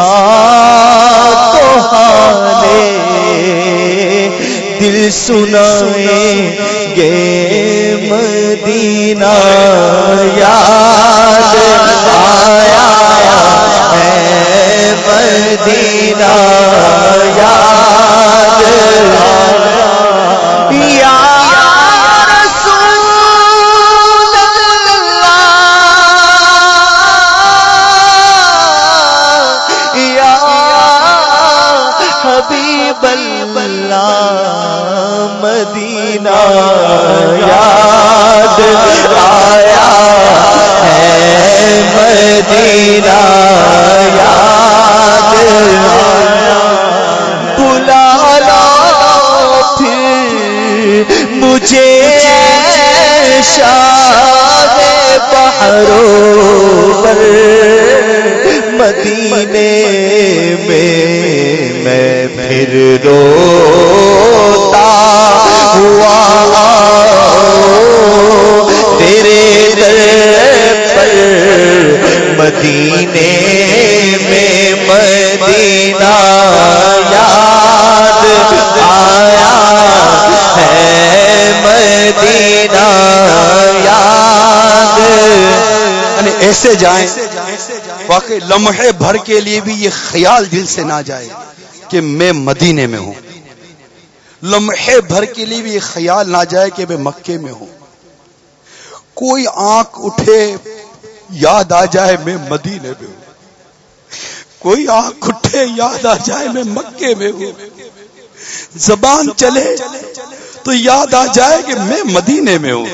تو حالے دل سنائیں گے مدینہ یا یاد آیا ہے مدینہ یاد بلا لا پھر مجھے شاد پہرو پر مدینے میں میں پھر روتا ایسے جائیں، واقعی لمحے بھر کے لیے بھی یہ خیال دل سے نہ جائے کہ میں مدینے میں ہوں۔ لمحے بھر کے لیے بھی یہ خیال نہ جائے کہ میں مکے میں ہوں۔ کوئی آنکھ اٹھے، یاد آ جائے میں مدینے میں ہوں۔ کوئی آنکھ اٹھے، یاد آ جائے میں مکے میں ہوں۔ زبان چلے تو یاد آ جائے کہ میں مدینے میں ہوں۔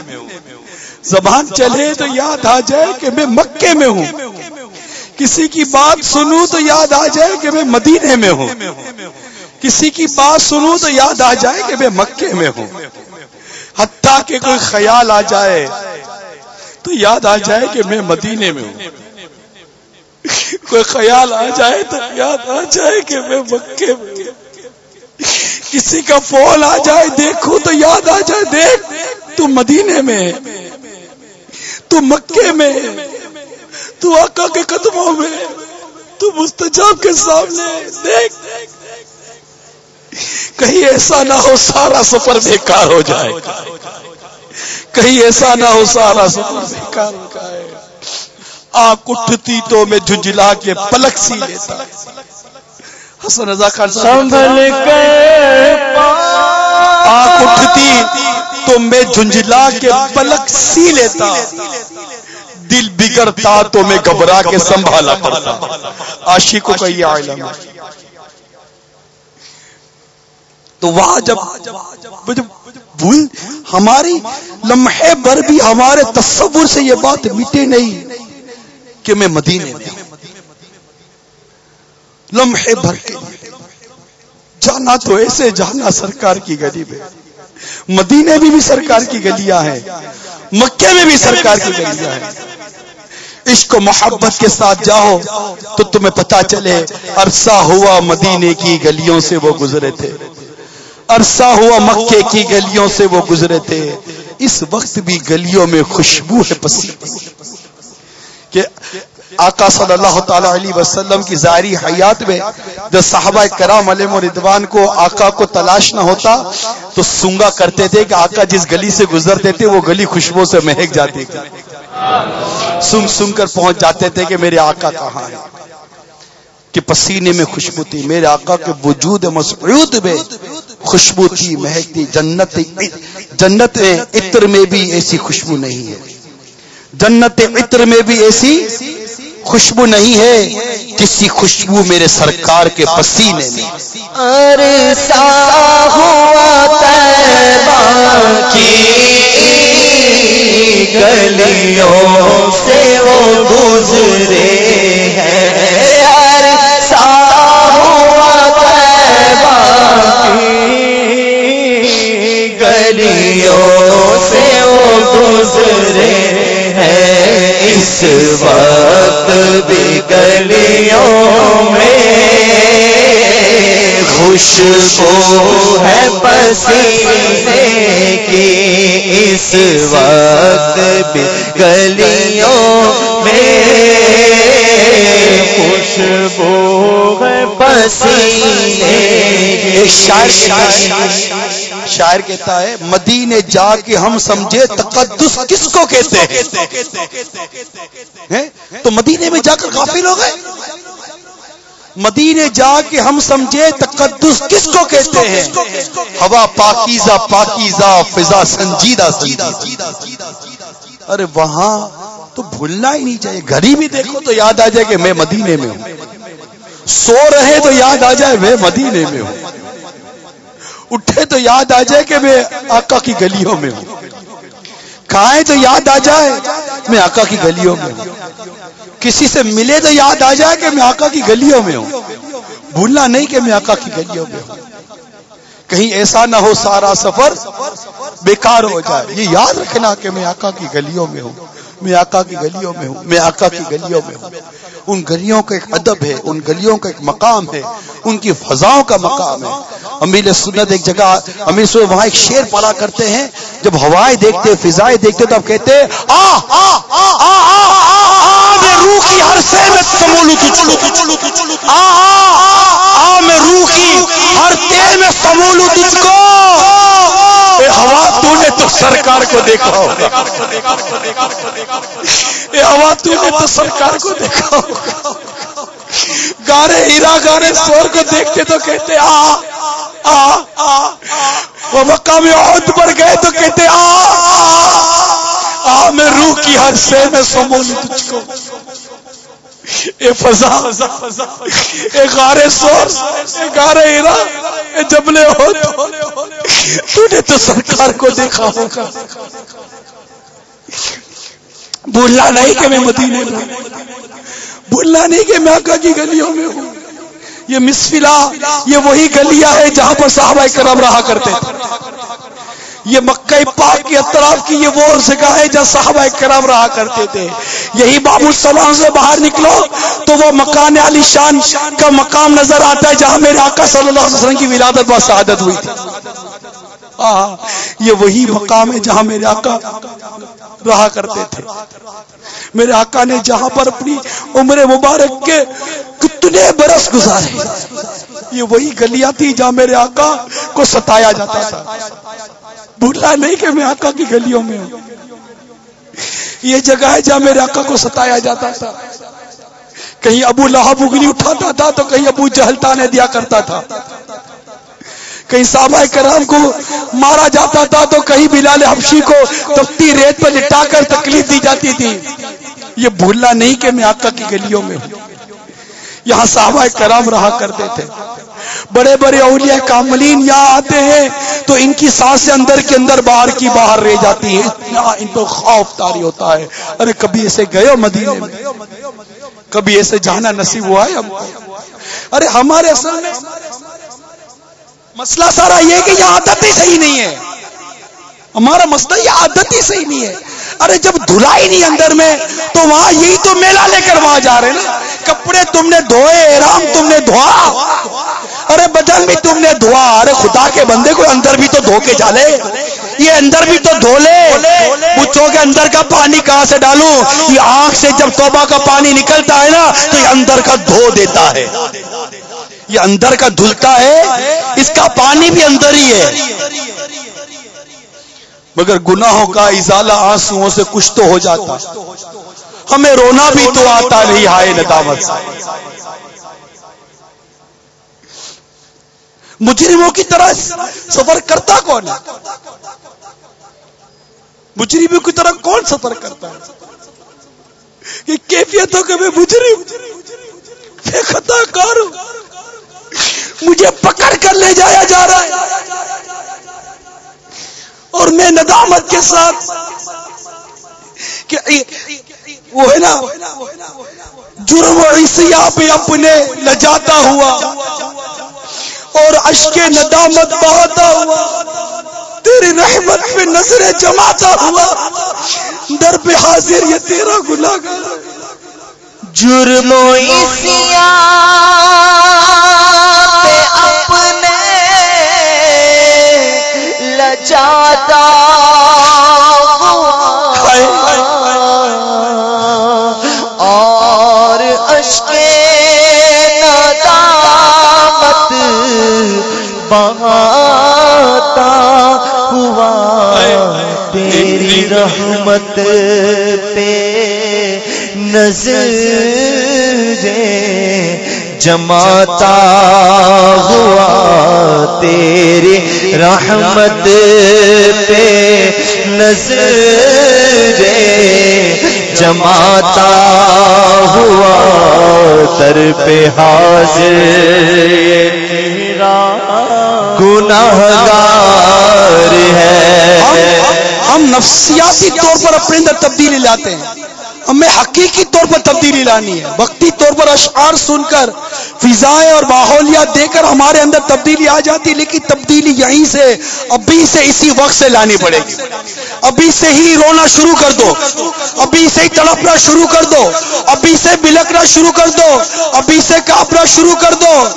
زبان چلے تو یاد آ جائے کہ میں مکے میں ہوں۔ کسی کی بات سنوں تو یاد آ جائے کہ میں مدینے میں ہوں۔ کسی کی بات سنوں تو یاد آ جائے کہ میں مکے میں ہوں۔ حتیٰ کہ کوئی خیال آ جائے تو یاد آ جائے کہ میں مدینے میں ہوں۔ کوئی خیال آ جائے تو یاد آ جائے کہ میں مکے میں کسی کا فون آ جائے دیکھو تو یاد آ جائے دیکھ تو مدینے میں۔ تو مکے میں تو آقا کے قدموں میں تو مستجاب کے سامنے دیکھ۔ کہیں ایسا نہ ہو سارا سفر بیکار ہو جائے۔ کہیں ایسا نہ ہو سارا سفر بیکار ہو جائے۔ آنکھ اٹھتی تو میں جھنجلا کے پلک سی لیتا۔ حسن رضا خان سنبھل کے آنکھ اٹھتی تو میں جھنجلا کے پلک سی لیتا۔ دل بگڑتا تو میں گھبرا کے سنبھالا کرتا۔ عاشقوں کا یہ عالم۔ تو وہاں جب بھول، ہماری لمحے بھر بھی ہمارے تصور سے یہ بات مٹے نہیں کہ میں مدینے میں۔ لمحے بھر کے۔ جانا تو ایسے، جانا سرکار کی گلی میں مدینے میں بھی سرکار کی گلیاں ہیں، مکے میں بھی سرکار کی گلیاں ہیں۔ عشق و محبت کے ساتھ جاؤ تو تمہیں پتا چلے، عرصہ ہوا مدینے کی گلیوں سے وہ گزرے تھے۔ عرصہ ہوا مکے کی گلیوں سے وہ گزرے تھے۔ اس وقت بھی گلیوں میں خوشبو ہے پسی۔ کہ آقا صلی اللہ تعالی علیہ وسلم کی ظاہری حیات میں جو صحابہ کرام علیہ مردوان کو آقا کو تلاش نہ ہوتا تو سنگا کرتے تھے کہ آقا جس گلی سے گزرتے تھے وہ گلی خوشبو سے مہک جاتی تھی۔ سن سن کر پہنچ جاتے تھے کہ میرے آقا کہاں ہے کہ پسینے میں خوشبو تھی، میرے آقا کے وجود مسعود میں خوشبو تھی مہکتی جنت جنت عطر میں بھی ایسی خوشبو نہیں ہے۔ جنت عطر میں بھی ایسی خوشبو نہیں ہے کسی خوشبو میرے سرکار کے پسینے میں۔ عرصہ ہوا تیبہ کی گلیوں سے وہ گزرے ہیں۔ عرصہ ہوا تیبہ کی گلیوں سے وہ گزرے ہیں۔ اس وقت بھی گلیوں میں خوشبو ہے پسینے کی۔ اس وقت بھی گلیوں میں خوشبو ہے پسینے ایک شاعر کہتا ہے، مدینے جا کے ہم سمجھے تقدس کس کو کہتے ہیں؟ تو مدینے میں جا کر غافل ہو گئے؟ مدینے جا کے ہم سمجھے تقدس کس کو کہتے ہیں؟ ہوا پاکیزہ پاکیزہ، فضا سنجیدہ سنجیدہ۔ ارے وہاں تو بھولنا ہی نہیں چاہیے۔ گھر ہی بھی دیکھو تو یاد آ جائے کہ میں مدینے میں ہوں۔ سو رہے تو یاد آ جائے میں مدینے میں ہوں۔ اٹھے تو یاد آ جائے کہ میں آقا کی گلیوں میں ہوں۔ کھائے تو یاد آ جائے میں آقا کی گلیوں میں ہوں۔ کسی سے ملے تو یاد آ جائے کہ میں آقا کی گلیوں میں ہوں۔ بھولنا نہیں کہ میں آقا کی گلیوں میں ہوں۔ کہیں ایسا نہ ہو سارا سفر بیکار ہو جائے۔ یہ یاد رکھنا کہ میں آقا کی گلیوں میں ہوں۔ میں آقا کی گلیوں میں ہوں میں آقا کی گلیوں میں ہوں ان گلیوں کا ایک ادب ہے ان گلیوں کا ایک مقام ہے ان کی فضاؤں کا مقام ہے امیر سنت ایک جگہ امیر سنت وہاں ایک شیر پڑا کرتے ہیں جب ہوائیں دیکھتے فضائیں دیکھتے تو آپ کہتے آ آ آ آ آ روح کی ہر سے میں سمولو تجھ کو آ آ میں روح کی ہر تیر میں سمولو تجھ کو اے ہوا تو نے تو سرکار کو دیکھا ہوگا۔ اے ہوا تو نے تو سرکار کو دیکھا ہوگا۔ گارے ہیرا گارے سور کو دیکھتے تو کہتے، آ آ آ۔ وہ مقام عہد پر گئے تو کہتے آ۔ آ میں روح کی ہر سے میں سمول تجھ کو۔ اے فضا، اے غارے سور، اے غارے ہیرا اے جبلے عہد تو نے تو سرکار کو دیکھا ہوگا۔ بھولنا نہیں کہ میں مدینے میں بھولنا نہیں کہ میں آقا کی گلیوں میں ہوں۔ یہ مسفلا یہ وہی گلیاں ہے جہاں پر صحابہ کرام رہا کرتے یہ مکہ پاک کے اطراف کی یہ وہ جگہ ہے جہاں صحابہ کرام رہا کرتے تھے۔ یہی بابو السلام سے باہر نکلو تو وہ مکان علی شان کا مقام نظر آتا ہے جہاں میرے آقا صلی اللہ علیہ وسلم کی ولادت و شہادت ہوئی تھی۔ یہ وہی مقام ہے جہاں میرے آقا رہا کرتے تھے۔ میرے آقا نے جہاں پر اپنی عمر مبارک کے کتنے برس گزارے، یہ وہی گلیاں تھی جہاں میرے آقا کو ستایا جاتا تھا۔ بھولا نہیں کہ میں آقا کی گلیوں میں ہوں۔ یہ جگہ ہے جہاں میرے آقا کو ستایا جاتا تھا۔ کہیں ابو لہب اگلی اٹھاتا تھا تو کہیں ابو جہلتا نے دیا کرتا تھا۔ کہیں صحابہ کرام کو مارا جاتا تھا تو کہیں بلال حبشی کو تفتی ریت پر لٹا کر تکلیف دی جاتی تھی۔ یہ بھولنا نہیں کہ میں آقا کی گلیوں میں ہوں۔ یہاں صحابہ کرام رہا کرتے تھے۔ بڑے بڑے اولیاء کاملین یہاں آتے ہیں تو ان کی سانس اندر کے اندر باہر کی باہر رہ جاتی ہے اتنا ان کو خوف تاری ہوتا ہے۔ ارے کبھی ایسے گئے ہو مدینے میں؟ کبھی ایسے جانا نصیب ہوا ہے ہم ارے ہمارے اصل میں مسئلہ سارا یہ کہ یہ عادت ہی صحیح نہیں ہے۔ ہمارا مسئلہ یہ عادت ہی صحیح نہیں ہے۔ ارے جب دھلا ہی نہیں اندر میں، تو وہاں یہی تو میلہ لے کر وہاں جا رہے نا۔ کپڑے تم نے دھوئے، احرام تم نے دھوا۔ ارے بدن بھی تم نے دھوا۔ ارے خدا کے بندے کو اندر بھی تو دھو کے جا لے۔ یہ اندر بھی تو دھو لے۔ پوچھو کہ اندر کا پانی کہاں سے ڈالوں؟ یہ آنکھ سے جب توبہ کا پانی نکلتا ہے نا، تو یہ اندر کا دھو دیتا ہے۔ یہ اندر کا دھلتا ہے، اس کا پانی بھی اندر ہی ہے۔ مگر گناہوں کا ازالہ آنسو سے کچھ تو ہو جاتا۔ ہمیں رونا بھی تو آتا نہیں، ہائے ندامت سے مجرموں کی طرح سفر کرتا کون ہے؟ مجرموں کی طرح کون سفر کرتا ہے؟ یہ کیفیتوں کے میں مجرم بے خطا کار ہوں مجھے پکڑ کر لے جایا جا رہا ہے۔ اور میں ندامت کے ساتھ کہ وہ ہے نا، جرم و عیسیہ پہ اپنے لجاتا ہوا۔ اور اشک ندامت بہاتا ہوا تیری رحمت پہ نظریں جماتا ہوا در پہ حاضر یہ تیرا گناہ۔ جرم و عیسیہ جاتا اور اشک بہاتا ہوا تیری رحمت پہ نظر جماتا ہوا تیری رحمت پہ نظر جماتا ہوا تر پہ حاضر گناہ گار ہے۔ ہم نفسیاتی طور پر اپنے اندر تبدیلی لاتے ہیں۔ ہمیں حقیقی طور پر تبدیلی لانی ہے۔ وقتی طور پر اشعار سن کر فضائیں اور ماحولیات دے کر ہمارے اندر تبدیلی آ جاتی، لیکن تبدیلی یہیں سے، ابھی سے اسی وقت سے لانی پڑے گی۔ ابھی سے ہی رونا شروع کر دو۔ ابھی سے ہی تڑپنا شروع کر دو۔ ابھی سے بلکنا شروع کر دو۔ ابھی سے کاپنا شروع کر دو۔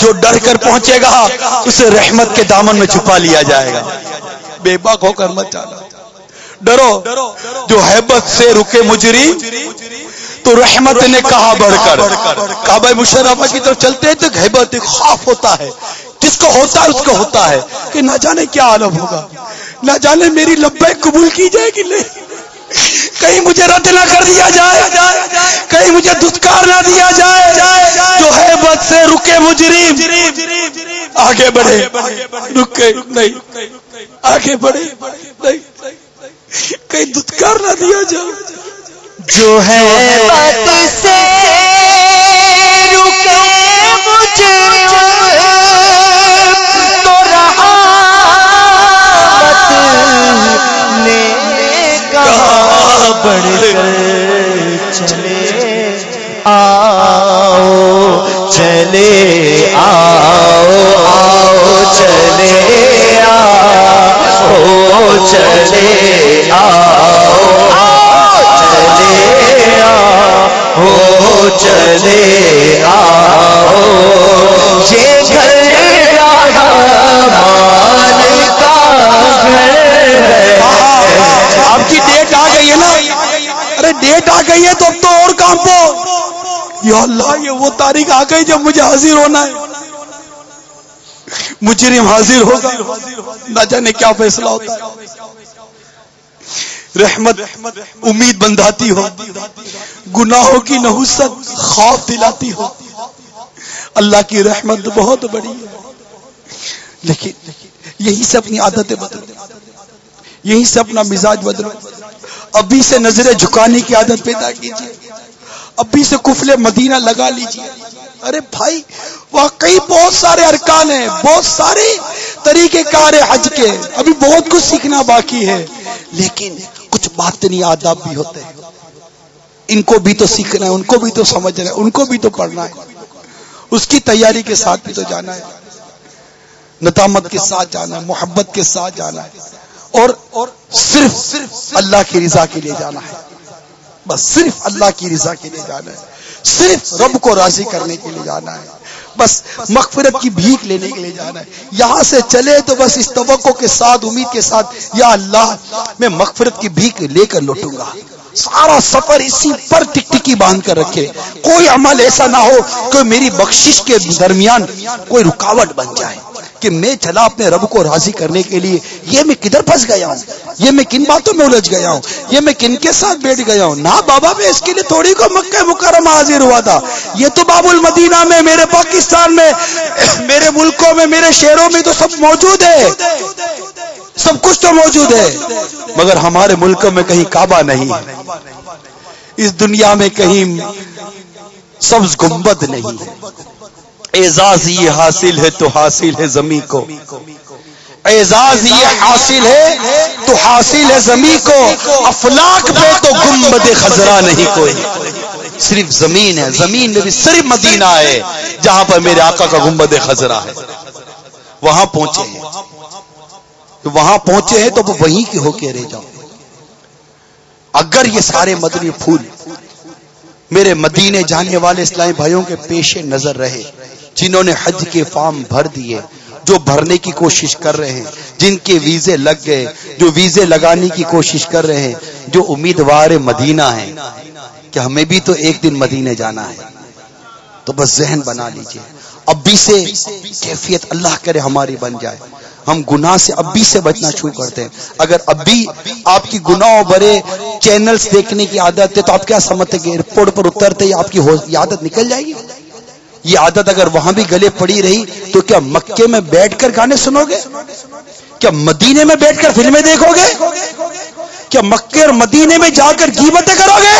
جو ڈر کر پہنچے گا، اسے رحمت کے دامن میں چھپا لیا جائے گا۔ بے باک ہو کر مت جانا ڈرو۔ جو حیبت سے رکے مجری تو رحمت نے کہا بڑھ کر۔ کعبہ مشرفہ کی طرف چلتے ہیں تو حیبت خوف ہوتا ہے۔ جس کو ہوتا ہے اس کو ہوتا ہے۔ کہ نہ جانے کیا عالم ہوگا۔ نہ جانے میری لبے قبول کی جائے گی۔ نہیں کہیں مجھے رد نہ کر دیا جائے۔ کہیں مجھے دھتکار نہ دیا جائے۔ جو ہے بد سے رکے مجری آگے بڑھے۔ رکے نہیں۔ آگے بڑھے۔ نہیں۔ کہیں دھتکار نہ دیا جائے۔ جو ہے بد سے رکے مجھے تو رہا نے کہا بڑھ کر چلے آؤ چلے آؤ آؤ چلے آؤ چلے آؤ۔ چلے آؤ۔ یہ گھر آپ کی ڈیٹ آ گئی ہے نا؟ ارے ڈیٹ آ گئی ہے تو اب تو اور کام پو۔ یا اللہ، یہ وہ تاریخ آ گئی جب مجھے حاضر ہونا ہے۔ مجرم حاضر ہوگا۔ نہ جانے کیا فیصلہ ہوتا ہے۔ رحمت امید بندھاتی ہو، گناہوں کی نحوست خوف دلاتی ہو۔ اللہ کی رحمت بہت بڑی ہے۔ لیکن یہی سے اپنی عادتیں بدلو۔ یہی سے اپنا مزاج بدلو۔ ابھی سے نظریں جھکانے کی عادت پیدا کیجیے۔ ابھی سے کفلے مدینہ لگا لیجیے۔ ارے بھائی، واقعی بہت سارے ارکان ہیں، بہت سارے طریقے کار حج کے۔ ابھی بہت کچھ سیکھنا باقی ہے۔ لیکن کچھ باطنی آداب بھی ہوتے ہیں۔ ان کو بھی تو سیکھنا ہے، ان کو بھی تو سمجھنا ہے، ان کو بھی تو پڑھنا ہے۔ اس کی تیاری کے ساتھ بھی تو جانا ہے۔ ندامت کے ساتھ جانا ہے، محبت کے ساتھ جانا ہے۔ اور صرف صرف اللہ کی رضا کے لیے جانا ہے۔ بس صرف اللہ کی رضا کے لیے جانا ہے۔ صرف رب کو راضی کرنے کے لیے جانا ہے۔ بس مغفرت کی بھیک لینے کے لیے جانا ہے۔ یہاں سے چلے تو بس اس توقع کے ساتھ، امید کے ساتھ، یا اللہ، میں مغفرت کی بھیک لے کر لوٹوں گا۔ سارا سفر اسی پر ٹک ٹکی باندھ کر رکھے۔ کوئی عمل ایسا نہ ہو کہ میری بخشش کے درمیان کوئی رکاوٹ بن جائے۔ کہ میں چلا اپنے رب کو راضی کرنے کے لیے، یہ میں کدھر پھنس گیا ہوں؟ یہ میں کن باتوں میں الجھ گیا ہوں؟ یہ میں کن کے ساتھ بیٹھ گیا ہوں؟ نہ بابا، میں اس کے لیے تھوڑی کو مکہ مکرمہ حاضر ہوا تھا۔ یہ تو باب المدینہ میں، میرے پاکستان میں، میرے ملکوں میں، میرے شہروں میں تو سب موجود ہے۔ سب کچھ تو موجود ہے۔ مگر ہمارے ملکوں میں کہیں کعبہ نہیں۔ اس دنیا میں کہیں سبز گنبد نہیں۔ اعزاز یہ حاصل ہے تو حاصل ہے زمین کو۔ اعزاز یہ حاصل ہے تو حاصل ہے زمین کو۔ افلاق پہ تو گنبد خزرا نہیں کوئی۔ صرف زمین ہے۔ زمین میں بھی صرف مدینہ ہے جہاں پر میرے آقا کا گنبد خزرا ہے۔ وہاں پہنچے ہیں۔ وہاں پہنچے ہیں تو وہ وہیں کے ہو کے رہ جاؤ اگر یہ سارے مدنی پھول میرے مدینے جانے والے اسلامی بھائیوں کے پیش نظر رہے جنہوں نے حج کے فارم بھر دیے، جو بھرنے کی کوشش کر رہے ہیں، جن کے ویزے لگ گئے، جو ویزے لگانے کی کوشش کر رہے ہیں، جو امیدوار مدینہ ہیں۔ کہ ہمیں بھی تو ایک دن مدینے جانا ہے۔ تو بس ذہن بنا لیجیے۔ اب بھی سے کیفیت اللہ کرے ہماری بن جائے۔ ہم گناہ سے اب بھی سے بچنا شروع کرتے ہیں۔ اگر اب بھی آپ کی گناہ بڑے چینلز دیکھنے کی عادت ہے، تو آپ کیا سمجھتے کہ ایئرپورٹ پر اترتے ہی آپ کی عادت نکل جائے گی؟ یہ عادت اگر وہاں بھی گلے پڑی رہی تو کیا مکے میں بیٹھ کر گانے سنو گے؟ کیا مدینے میں بیٹھ کر فلمیں دیکھو گے؟ کیا مکے اور مدینے میں جا کر قیمتیں کرو گے؟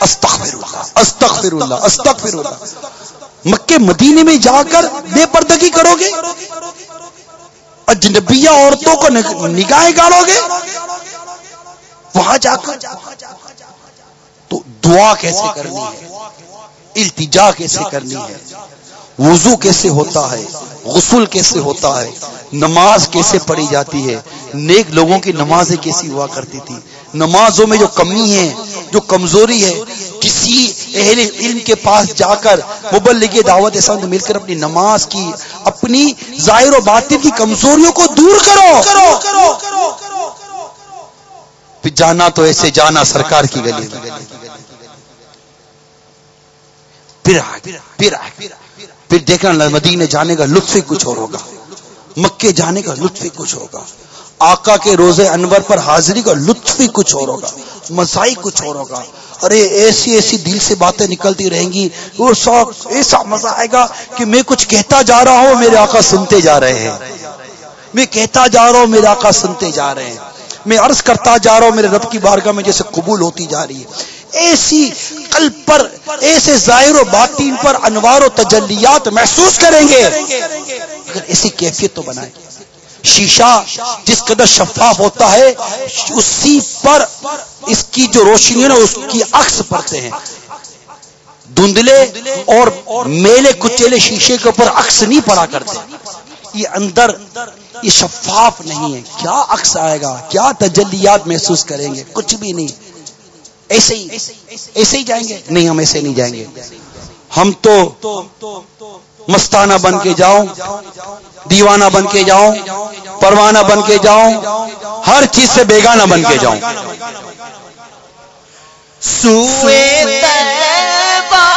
استغفر اللہ استغفر اللہ استغفر اللہ مکے، مدینے میں جا کر بے پردگی کرو گے؟ اجنبیہ عورتوں کو نگاہیں گاڑو گے؟ وہاں جا کر۔ تو دعا کیسے کرنی ہے؟ التجا کیسے کرنی ہے؟ وضو کیسے ہوتا ہے؟ غسل کیسے ہوتا ہے؟ نماز کیسے پڑھی جاتی ہے؟ نیک لوگوں کی نمازیں کیسی ہوا کرتی تھی؟ نمازوں میں جو کمی ہے، جو کمزوری ہے، کسی اہل علم کے پاس جا کر مبلغ دعوت ایسا مل کر اپنی نماز کی، اپنی ظاہر و باطن کی کمزوریوں کو دور کرو۔ پھر جانا تو ایسے جانا سرکار کی گلی پھر آئے پھر آئے، پھر دیکھنا مدینے جانے کا لطف ہی کچھ اور ہوگا۔ مکے جانے کا لطف ہی کچھ ہوگا۔ آقا کے روزے انور پر حاضری کا لطف ہی کچھ اور ہوگا۔ مزائی کچھ اور ہوگا۔ ارے، ایسی ایسی دل سے باتیں نکلتی رہیں گی اور شوق ایسا مزہ آئے گا کہ میں کچھ کہتا جا رہا ہوں، میرے آقا سنتے جا رہے ہیں۔ میں کہتا جا رہا ہوں، میرے آقا سنتے جا رہے ہیں۔ میں عرض کرتا جا رہا ہوں، میرے رب کی بارگاہ میں جیسے قبول ہوتی جا رہی ہے۔ ایسی قلب پر، ایسے ظاہر و باطین پر انوار و تجلیات محسوس کریں گے۔ اگر ایسی کیفیت تو بنائیں۔ شیشہ جس قدر شفاف ہوتا ہے، اسی پر اس کی جو روشنی ہے نا، اس کی عکس پڑتے ہیں۔ دھندلے اور میلے کچیلے شیشے کے اوپر عکس نہیں پڑا کرتے۔ یہ اندر یہ شفاف نہیں ہے۔ کیا عکس آئے گا؟ کیا تجلیات محسوس کریں گے؟ کچھ بھی نہیں۔ ایسے ہی ایسے ہی جائیں گے؟ نہیں، ہم ایسے نہیں جائیں گے۔ ہم تو مستانہ بن کے جاؤ دیوانہ بن کے جاؤ پروانہ بن کے جاؤ ہر چیز سے بیگانہ بن کے جاؤں۔ سوئے طیبہ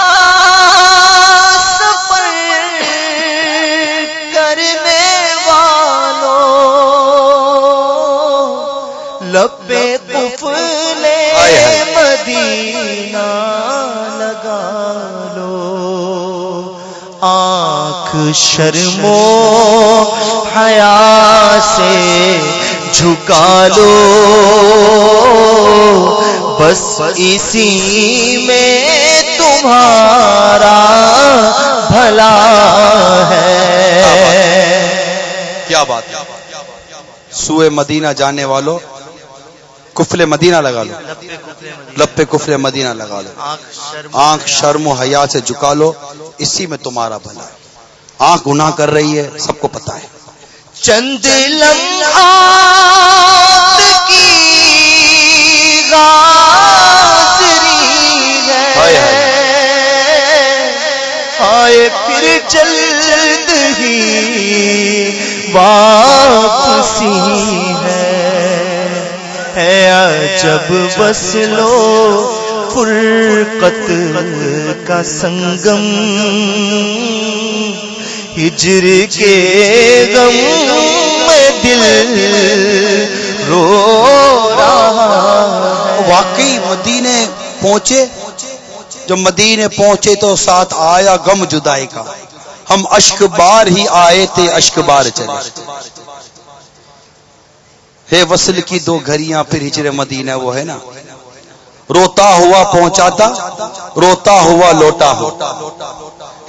مدینہ لگا لو۔ آنکھ شرم و حیا سے جھکا لو۔ بس اسی میں تمہارا بھلا ہے۔ کیا بات سوئے مدینہ جانے والوں کفل مدینہ لگا لو۔ لب پہ کفل مدینہ لگا لو۔ آنکھ شرم و حیا سے جھکا لو۔ اسی میں تمہارا بھلا آنکھ گناہ کر رہی ہے سب کو پتا ہے۔ چند لمحات کی غازری ہائے ہے آئے پھر جلد ہی واپسی۔ ہے عجب بس لو فرقت کا سنگم ہجر کے غم میں دل رو رہا واقعی مدینے پہنچے۔ جب مدینے پہنچے تو ساتھ آیا غم جدائی کا۔ ہم اشک بار ہی آئے تھے اشک بار چلے۔ ہے وصل کی دو گھڑیاں، پھر ہجر مدینہ وہ ہے نا۔ روتا ہوا پہنچاتا، روتا ہوا لوٹا۔ ہو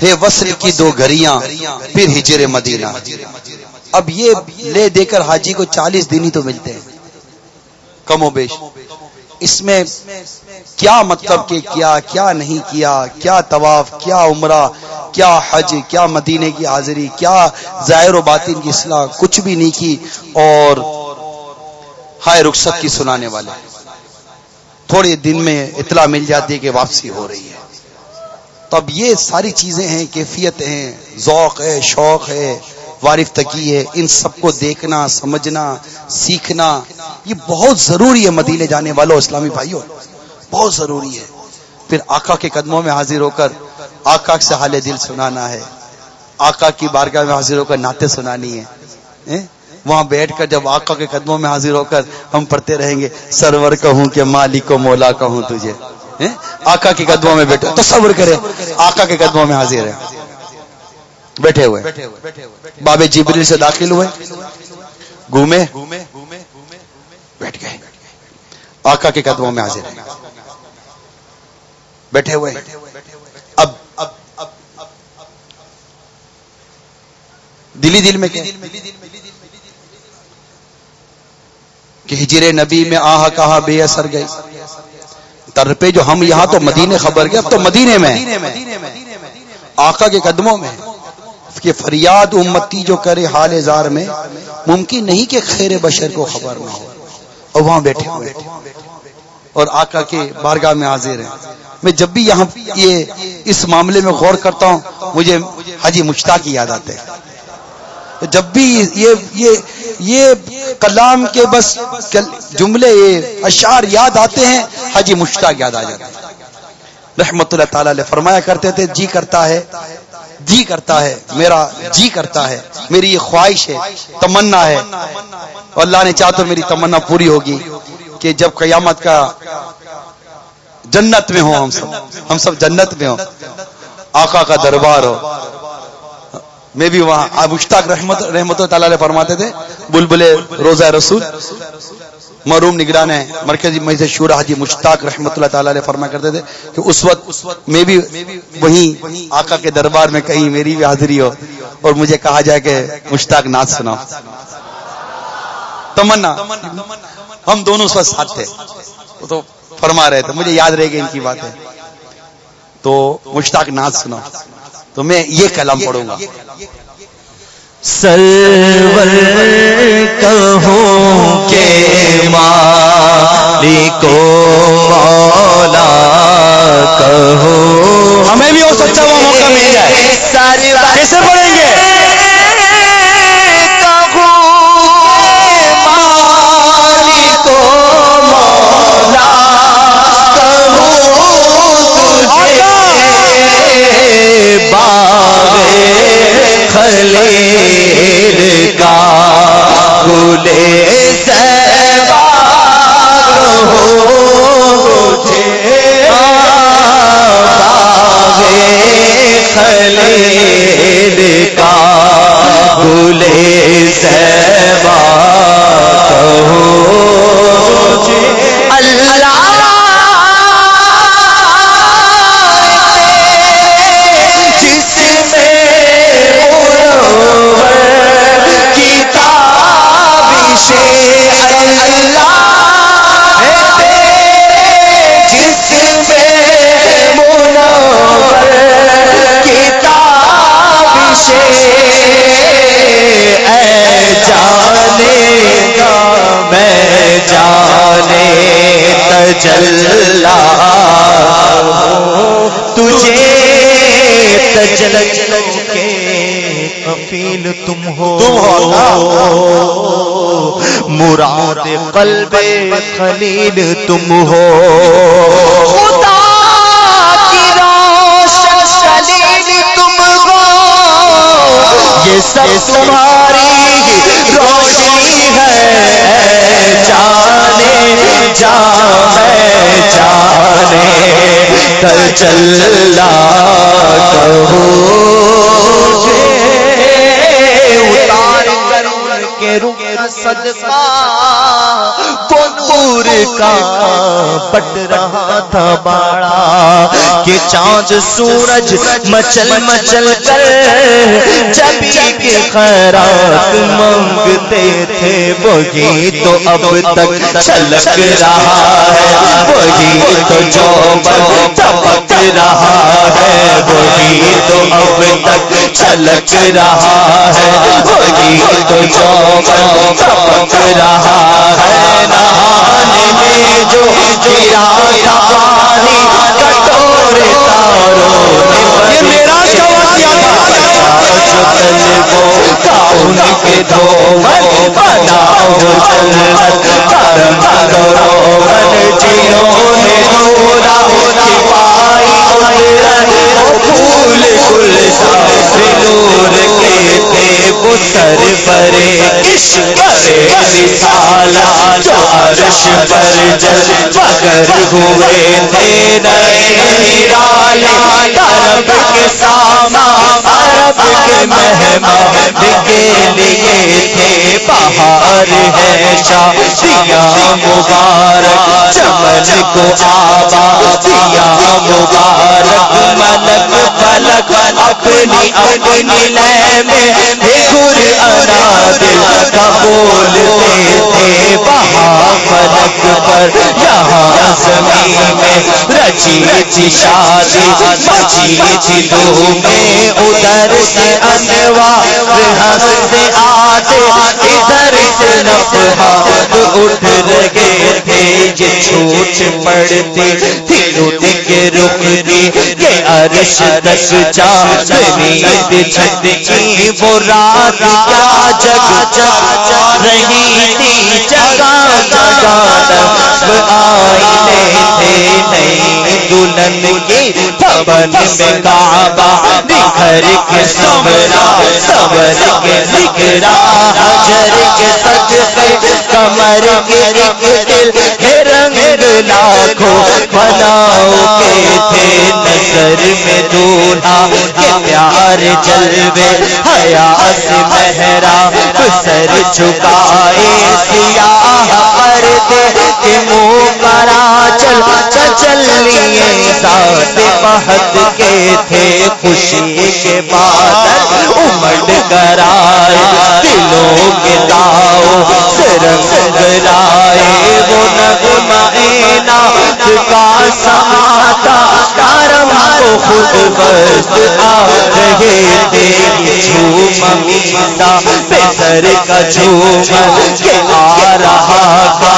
ہے وصل کی دو گھڑیاں، پھر ہجر مدینہ۔ اب یہ لے دے کر حاجی کو چالیس دن ہی تو ملتے ہیں۔ کم و بیش۔ اس میں کیا مطلب کہ کیا کیا نہیں کیا کیا طواف، کیا عمرہ، کیا حج، کیا مدینے کی حاضری، کیا ظاہر و باطن کی اصلاح، کچھ بھی نہیں کی۔ اور ہائے رخصت کی سنانے والے، تھوڑے دن میں اطلاع مل جاتی ہے کہ واپسی ہو رہی ہے۔ تو اب یہ ساری چیزیں ہیں، کیفیت ہیں، ذوق ہے، شوق ہے وارف تکی ہے۔ ان سب کو دیکھنا، سمجھنا، سیکھنا، یہ بہت ضروری ہے مدینے جانے والوں اسلامی بھائیوں۔ بہت ضروری ہے۔ پھر آقا کے قدموں میں حاضر ہو کر آقا سے حال دل سنانا ہے۔ آقا کی بارگاہ میں حاضر ہو کر نعتیں سنانی ہے وہاں بیٹھ کر جب آقا کے قدموں میں حاضر ہو کر ہم پڑھتے رہیں گے، سرور کہوں کہ مالک و مولا کہوں تجھے۔ آقا کے قدموں میں بیٹھے تصور کرے آقا کے قدموں میں حاضر ہے بیٹھے ہوئے۔ باب جبریل سے داخل ہوئے۔ گھومے۔ بیٹھ گئے۔ آقا کے قدموں میں حاضر ہیں۔ بیٹھے ہوئے۔ اب دلی دل میں کہ ہجر نبی میں آہ کہا بے اثر گئی۔ تر پہ جو ہم یہاں تو مدینے خبر گئے، اب تو مدینے میں۔ آقا کے قدموں میں۔ کہ فریاد امتی جو کرے حال زار میں، ممکن نہیں کہ خیر بشر کو خبر نہ ہو۔ اور وہاں بیٹھے ہوئے۔ اور آقا کے بارگاہ میں حاضر ہیں۔ میں جب بھی یہاں یہ اس معاملے میں غور کرتا ہوں، مجھے حجی مشتاق کی یاد آتے ہیں۔ جب بھی یہ یہ یہ کلام کے بس جملے اشعار یاد آتے ہیں حجی مشتاق یاد آ جاتے ہیں۔ رحمت اللہ تعالی علیہ فرمایا کرتے تھے جی کرتا ہے جی کرتا ہے، میرا جی کرتا ہے، میری یہ خواہش ہے، تمنا ہے۔ اور اللہ نے چاہ تو میری تمنا پوری ہوگی، کہ جب قیامت کا جنت میں ہو ہم سب۔ ہم سب جنت میں ہو آقا کا دربار ہو۔ میں بھی وہاں مشتاق رحمت رحمت تعالی علیہ فرماتے تھے، بلبلے روزہ رسول معروم نگران ہے مرکزی مسجد شورا حاجی مشتاق رحمت اللہ تعالی علیہ فرما کرتے تھے کہ اس وقت میں بھی وہیں آقا کے دربار میں کہیں میری بھی حاضری ہو اور مجھے کہا جائے کہ مشتاق ناز سناؤ۔ تمنا، ہم دونوں اس ساتھ تھے۔ وہ تو فرما رہے تھے، مجھے یاد رہے گی ان کی بات ہے تو مشتاق ناز سناؤ۔ تو میں یہ کلام پڑھوں گا۔ سرور کہوں کے مالی کو مولا کہو ہمیں بھی ہو سکتا ہے وہ موقع مل جائے۔ ساری دلیر کا گلے سیبا ہو خلیر کا گلے سیبا تجلا تجھے تجل کے کفیل تم ہو۔ تم ہو مراد قلب خلیل تم ہو۔ خدا کی روشن خلیل تم ہو۔ یہ سب تمہاری روشنی ہے۔ جانے جا میں جانے کل کر کے صدقہ، وہ نور کا پٹ رہا تھا باڑا، کہ چاند سورج مچل مچل کر جب کے خیرات مانگتے تھے، وہی تو اب تک چھلک رہا ہے، وہی تو جو چپک رہا ہے وہی تو اب تک چھلک رہا ہے وہی تو جو چپک رہا ہے نہانے میں جو گرا تھا پانی کٹورے تاروں نے تھا ان کے دو بنا جنت کرم کرو جنہوں نے نورا پائی پھول نور کے تھے وہ سر پرے عشق کرے پر جل مگر ہوئے تھے نئے نرالے طرف کے ساما عرب کے مہمان کے لیے تھے بہار ہے شادیاں مبارک، چمن کو آبادیاں مبارک۔ تارک ملک پلک اپنی اپنی لے میں گر انا دل کا بولتے تھے وہاں فلک پر یہاں زمین میں رچی تھی شادی بچی تھی دو میں ادھر سے انوار ہنستے آتے، ادھر سے نفحات اٹھ رہے تھے۔ یہ چھوٹ پڑتی تھی رت تیری عرش تک چاندنی چھت کی وہ رات کیا جگ جگ رہی تھی، جگہ جگہ نصب آئینے تھے نئی دلہن کی تبن میں کعبہ، نکھر کے سمرا، سمر کے ذکرا حجر کے صدقے کمر کے ایک دل ہے رنگ لاکھوں بناؤ کے تھے نظر میں دولہا کے پیار جلوے حیا سے مہرا سر جھکائے سیاہ پردے کے منہ کرا چل چل لیے ساتھ بہت کے تھے خوشی کے بعد امڑ کر آئے دلوں کے داؤ سرنگ لائے وہ نغمہ نات کا سماتا خود بس آ رہے تھے جھوم بے سر کا جھوم کے آ رہا تھا۔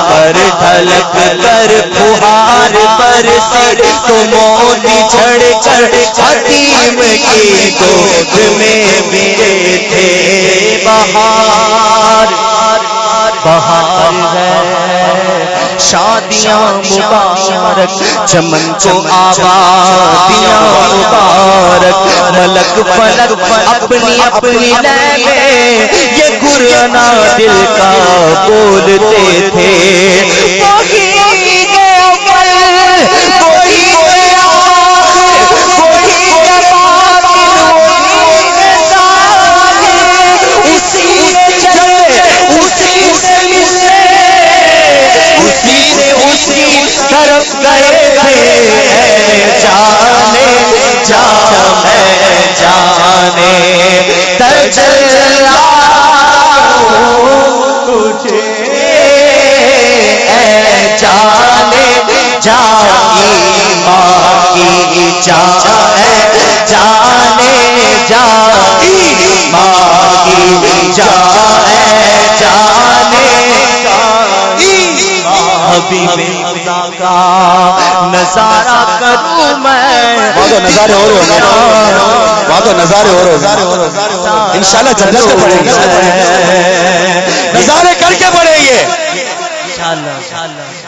پر ڈھلک کر فہار پر سر تو موتی چھڑ چڑھ حکیم کی گود میں میرے تھے بہار۔ بہار ہے۔ شادیاں مبارک، چمن کو آبادیاں مبارک، ملک فلک اپنی اپنی لے یہ گرنا دل کا بولتے تھے۔ گئے تھے۔ جانے جانے جانے۔ تجلا تجھے جانے جانی ماں کی جانے جانے جانی ماں کی جانے جانے حبیب خدا کا نظارہ کروں میں۔ نظارے ہو رہے ہو نظارے ہو رہے ہو ان شاء اللہ جنت سے پڑھیں گے۔ نظارے کر کے پڑھیں گے۔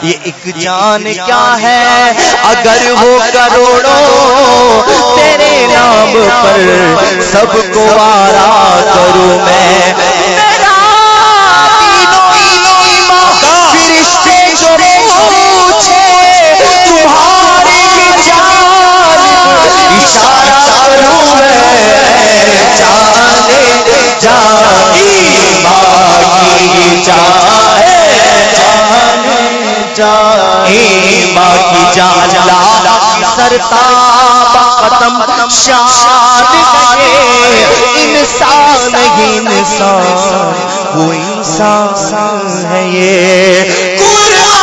یہ ایک جان کیا ہے؟ اگر وہ کروڑوں تیرے نام پر سب کو وارا کروں میں باقی جانے سرتا قدم شان انسان ہی انسان وہ انسان ہے یہ۔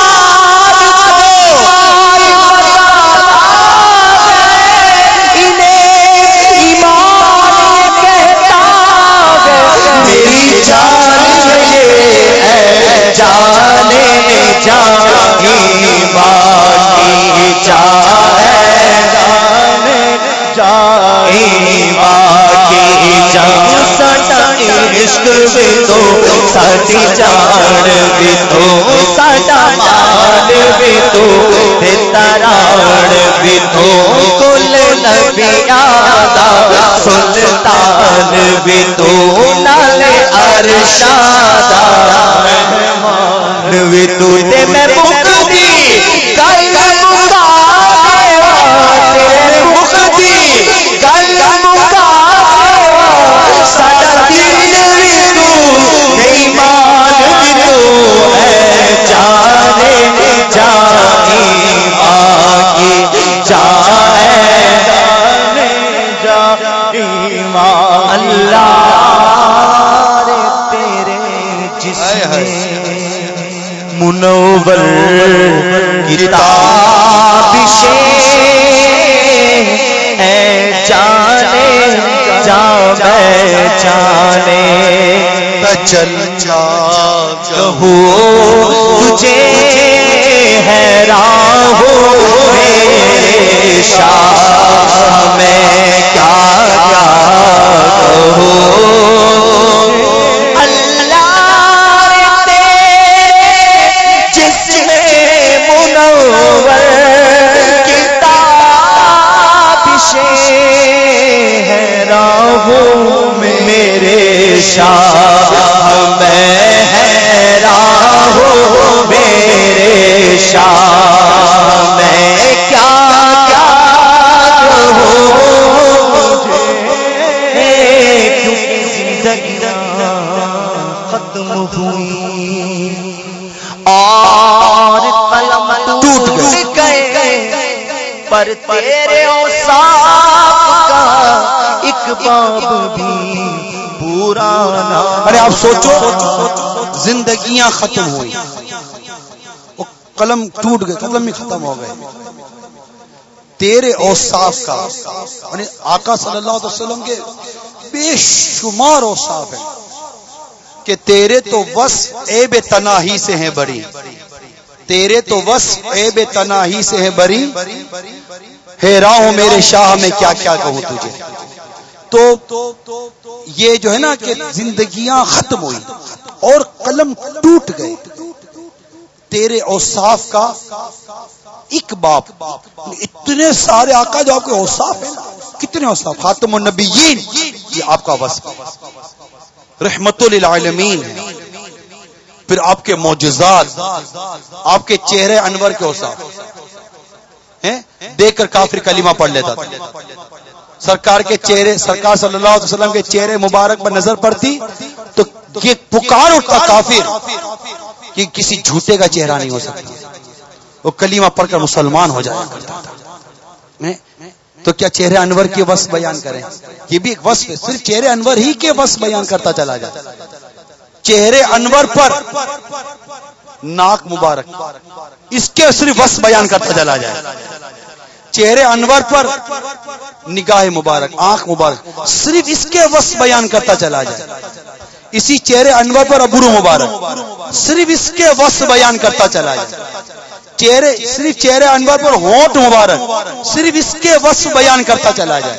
یہ جانے جانی باقی جانے جانی باقی جان سٹا عشق بھی تو سٹی جان بھی تو سٹا مال بھی تو تران بھی تو کل نبی آدھا سلطان بھی تو نال ارشادہ بھی تو تے میں مقدی کل شاہ میں حیران ہوں میرے شاہ میں کیا کیا ختم ہوئی۔ اور قلم ٹوٹ گئے۔ پر تیرے اوصاف کا ایک باب بھی پورا۔ نہ ارے آپ سوچو، زندگیاں ختم ہوئی۔ وہ قلم ٹوٹ گئے، قلم بھی ختم ہو گئے۔ تیرے اوصاف کا یعنی آقا صلی اللہ علیہ وسلم کے بے شمار اوصاف ہیں کہ تیرے تو بس اے بے تناہی سے ہیں بڑی۔ تیرے تو بس اے بے تناہی سے ہیں بری حیران ہوں میرے شاہ، میں کیا کیا کہوں تجھے؟ تو یہ جو ہے نا کہ زندگیاں ختم ہوئی اور قلم ٹوٹ گئے۔ تیرے اوصاف کا ایک باپ یعنی اتنے سارے آقا جو آپ کے اوصاف ہیں، کتنے اوصاف؟ خاتم النبیین، یہ آپ کا وصف۔ رحمت للعالمین۔ پھر آپ کے معجزات، آپ کے چہرے انور کے اوصاف۔ دیکھ کر کافر کلمہ پڑھ لیتا تھا۔ سرکار کے چہرے، سرکار صلی اللہ علیہ وسلم کے چہرے مبارک پر نظر پڑتی، تو پکار اٹھتا کافر کہ کسی جھوٹے کا چہرہ نہیں ہو سکتا۔ وہ کلیمہ پڑھ کر مسلمان ہو جایا کرتا تھا۔ تو کیا چہرے انور کے وس بیان کریں؟ یہ بھی ایک وصف ہے۔ صرف چہرے انور ہی کے وس بیان کرتا چلا جائے چہرے انور پر ناک مبارک۔ اس کے صرف وس بیان کرتا چلا جائے۔ چہرے انور پر نگاہ مبارک، آنکھ مبارک، صرف اس کے وس بیان کرتا چلا جائے۔ اسی چہرے انور پر ابرو مبارک، صرف اس کے وس بیان کرتا چلا جائے۔ چہرے، صرف چہرے انور پر ہونٹ مبارک، صرف اس کے وس بیان کرتا چلا جائے۔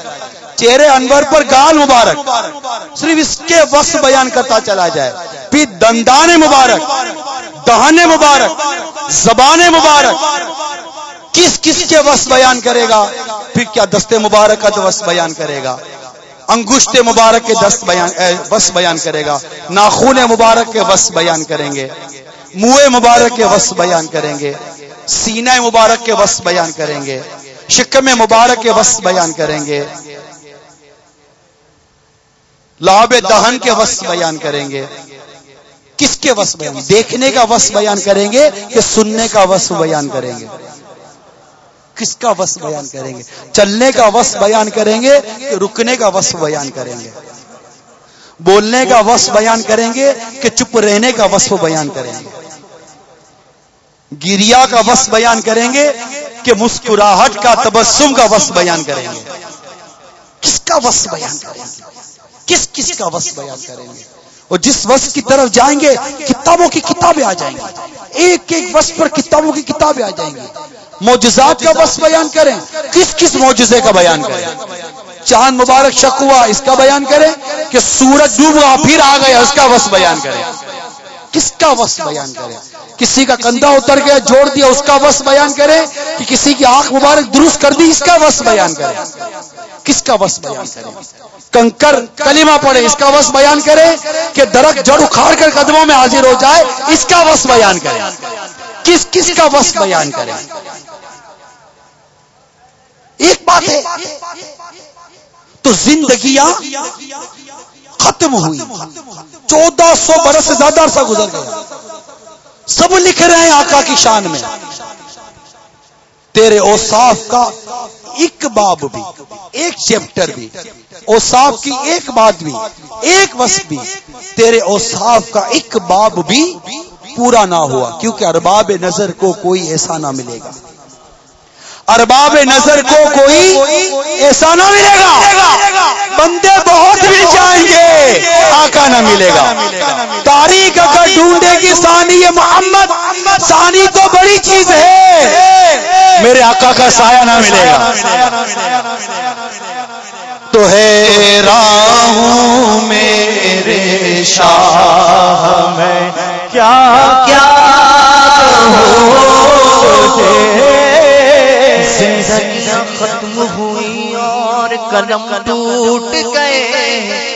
چہرے انور پر گال مبارک، صرف اس کے وس بیان کرتا چلا جائے۔ پھر دندان مبارک دہانے مبارک، زبان مبارک کس کس کے وس بیان کرے گا پھر کیا دستے مبارک کا وس بیان کرے گا انگشت مبارک کے دست بیان وس بیان کرے گا ناخون مبارک کے وس بیان کریں گے منہ مبارک کے وس بیان کریں گے سینہ مبارک کے وس بیان کریں گے شکم مبارک کے وس بیان کریں گے لاب دہن کے وس بیان کریں گے کس کے وس بیان دیکھنے کا وس بیان کریں گے کہ سننے کا وس بیان کریں گے کس کا وس بیان کریں گے؟ چلنے کا وس بیان کریں گے کہ رکنے کا وس بیان کریں گے۔ بولنے کا وس بیان کریں گے کہ چپ رہنے کا وصف بیان کریں گے۔ گریا کا وس بیان کریں گے کہ مسکراہٹ کا تبسم کا وس بیان کریں گے۔ کس کا وس بیان کریں گے؟ کس کس کا وس بیان کریں گے؟ اور جس وس کی طرف جائیں گے، کتابوں کی کتابیں آ جائیں گی۔ ایک ایک وس پر کتابوں کی کتابیں آ جائیں گی۔ موجزات کا وس بیان کریں۔ کس کس موجزے کا بیان کریں؟ چاند مبارک شک ہوا، اس کا بیان کریں کہ سورج ڈوب پھر آ گیا، اس کا وس بیان کریں۔ کس کا وس بیان کریں؟ کسی کا کندھا اتر گیا، جوڑ دیا، اس کا وس بیان کرے کہ کسی کی آنکھ مبارک درست کر دی، اس کا وس بیان کرے کس کا وس بیان کرے کنکر کلمہ پڑے اس کا وس بیان کرے کہ درخت جڑ اکھاڑ کر قدموں میں حاضر ہو جائے، اس کا وس بیان کرے کس کس کا وس بیان کرے ایک بات ہے، تو زندگیاں ختم ہوئی۔ چودہ سو برس سے زیادہ عرصہ گزر گیا۔ سب لکھ رہے ہیں آقا کی شان میں۔ تیرے اوصاف کا ایک باب بھی، ایک چیپٹر بھی، اوصاف کی ایک بات بھی، ایک وصف بھی، تیرے اوصاف کا ایک باب بھی پورا نہ ہوا۔ کیونکہ ارباب نظر کو کوئی ایسا نہ ملے گا۔ ارباب نظر کو کوئی ایسا نہ ملے گا۔ بندے بہت بھی جائیں گے۔ آقا نہ ملے گا۔ تاریخ اگر ڈھونڈے گی سانی محمد سانی تو بڑی چیز ہے۔ میرے آقا کا سایہ نہ ملے گا۔ تو ہے راہوں میرے شاہ میں۔ کیا کیا ختم ہوئی اور قدم ٹوٹ گئے۔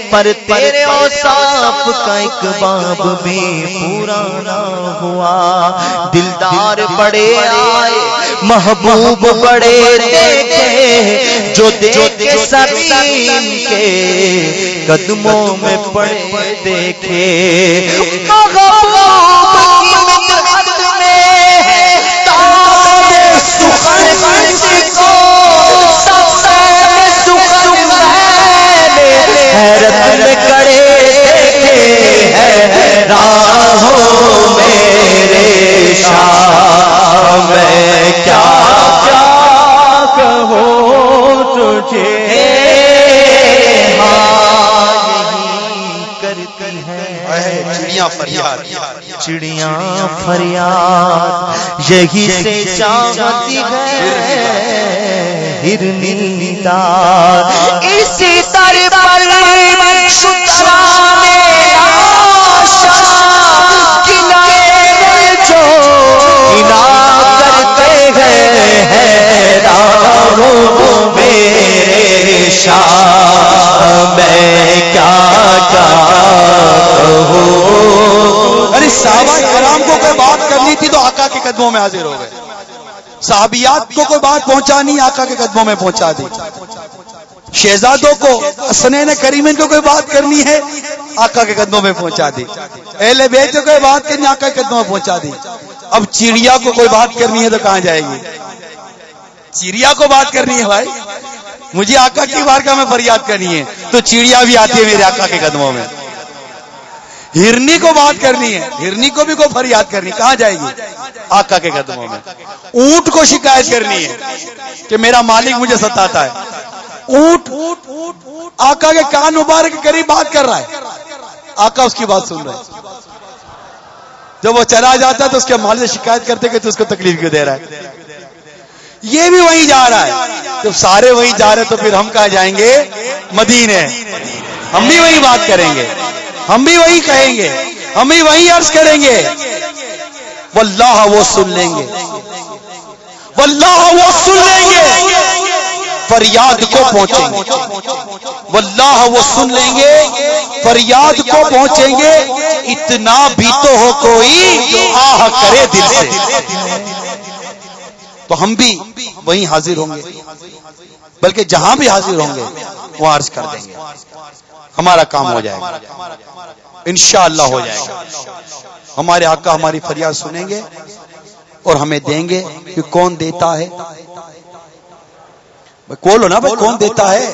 پر تیرے اوصاف کا ایک باب بھی پورا نہ ہوا۔ دلدار بڑے آئے، محبوب بڑے دیکھے۔ جو دیکھے سبین کے قدموں میں پڑے دیکھے۔ حیرت میں کڑے دیکھے راہوں میرے شاہ میں کیا کیا کہوں تجھے؟ ہاں، چڑیاں فریاد۔ یہی سے چاہتی ہے ہرنی دار اسی در پر شکرانے آشا کنارے جو گنا کرتے ہیں حیران میرے شاہ میں کیا کیا کہوں؟ ارے صحابہ کرام کو کوئی بات کرنی تھی تو آقا کے قدموں میں حاضر ہو گئے۔ صحابیات کو کوئی بات پہنچانی آقا کے قدموں میں پہنچا دی۔ شہزادوں کو، سنین کریمن کو کوئی بات کرنی ہے؟ آقا کے قدموں میں پہنچا دی۔ اہل بیت کو کوئی بات کرنی آقا کے قدموں میں پہنچا دی۔ اب چڑیا کو کوئی بات کرنی ہے تو کہاں جائے گی؟ چڑیا کو بات کرنی ہے بھائی؟ مجھے آقا کی بارگاہ میں فریاد کرنی ہے۔ تو چڑیا بھی آتی ہے میرے آقا کے قدموں میں۔ ہرنی کو بات کرنی ہے۔ ہرنی کو بھی کوئی فریاد کرنی کہاں جائے گی؟ آقا کے قدموں میں۔ اونٹ کو شکایت کرنی ہے کہ میرا مالک مجھے ستاتا ہے۔ اونٹ آقا کے کان مبارک کے قریب بات کر رہا ہے۔ آقا اس کی بات سن رہا ہے جب وہ چلا جاتا ہے تو اس کے مالک سے شکایت کرتے کہ تو اس کو تکلیف کیوں دے رہا ہے۔ یہ بھی وہیں جا رہا ہے۔ جب سارے وہیں جا رہے تو پھر ہم کہاں جائیں گے؟ مدینے۔ ہم بھی وہی بات کریں گے۔ ہم بھی وہی کہیں گے۔ ہم بھی وہی عرض کریں گے۔ واللہ وہ سن لیں گے۔ واللہ وہ سن لیں گے۔ فریاد کو پہنچیں گے۔ واللہ وہ سن لیں گے، فریاد کو پہنچیں گے۔ اتنا بھی تو ہو کوئی جو آہ کرے دل سے۔ تو ہم بھی وہیں حاضر ہوں گے۔ بلکہ جہاں بھی حاضر ہوں گے وہ عرض کر دیں گے۔ ہمارا کام ہو جائے گا۔ انشاءاللہ ہو جائے گا۔ ہمارے آقا ہماری فریاد سنیں گے اور ہمیں دیں گے کہ کون دیتا ہے۔ کولو نا بھائی کون دیتا ہے؟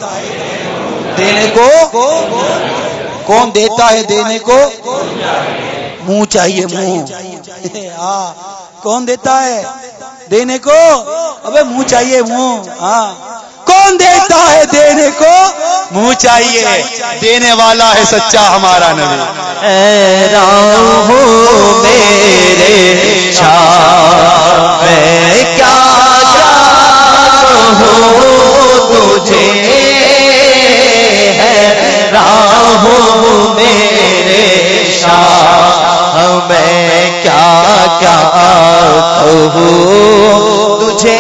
دینے کو؟ کون دیتا ہے دینے کو؟ منہ چاہیے منہ۔ ہاں۔ کون دیتا ہے؟ دینے کو؟ ابے منہ چاہیے منہ۔ ہاں۔ کون دیتا ہے دینے کو؟ منہ چاہیے۔ دینے والا ہے سچا ہمارا نبی۔ کیا کیا تجھے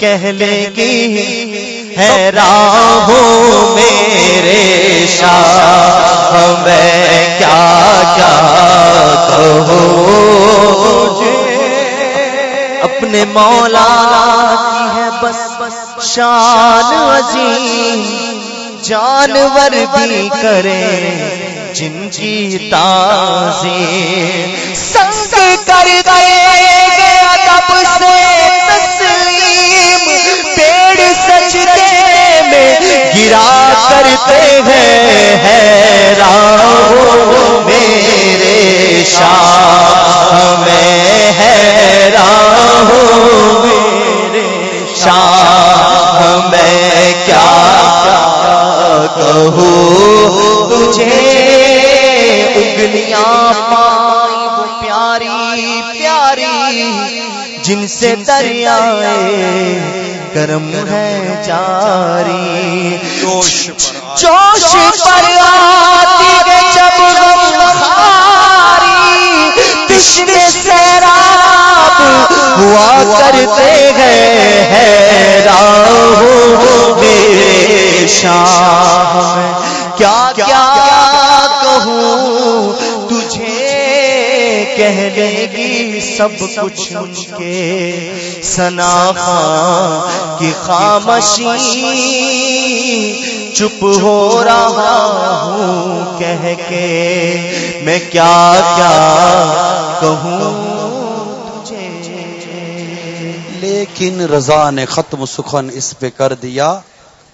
کہہ لے گی ہے راہ میرے شاہ، میں کیا کیا کہوں اپنے مولا کی ہے بس بس شان عظیم، جانور بھی کرے جن کی تازی سنگ کر گئے گیا تب سے تسلیم، پیڑ سجدے میں گرا کرتے ہیں حیران میرے شاہ میں حیران میرے شاہ میں کیا کہوں؟ تجھے انگلیاں پائی وہ پیاری پیاری جن سے دریائے کرم ہے جاری۔ جوش جوش پر آتی جب سیراب ہوا کرتے ہیں حیران میرے شاہ۔ کیا کیا تجھے کہہ لے گی سب کچھ ان کے سنا کی خامشی چپ ہو رہا ہوں، کہہ کے میں کیا کیا کہوں؟ تجھے لیکن رضا نے ختم سخن اس پہ کر دیا۔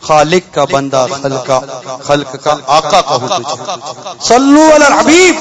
خالق کا بندہ خلق کا خلق کا آقا کہوں تجھے صلو علی الحبیب۔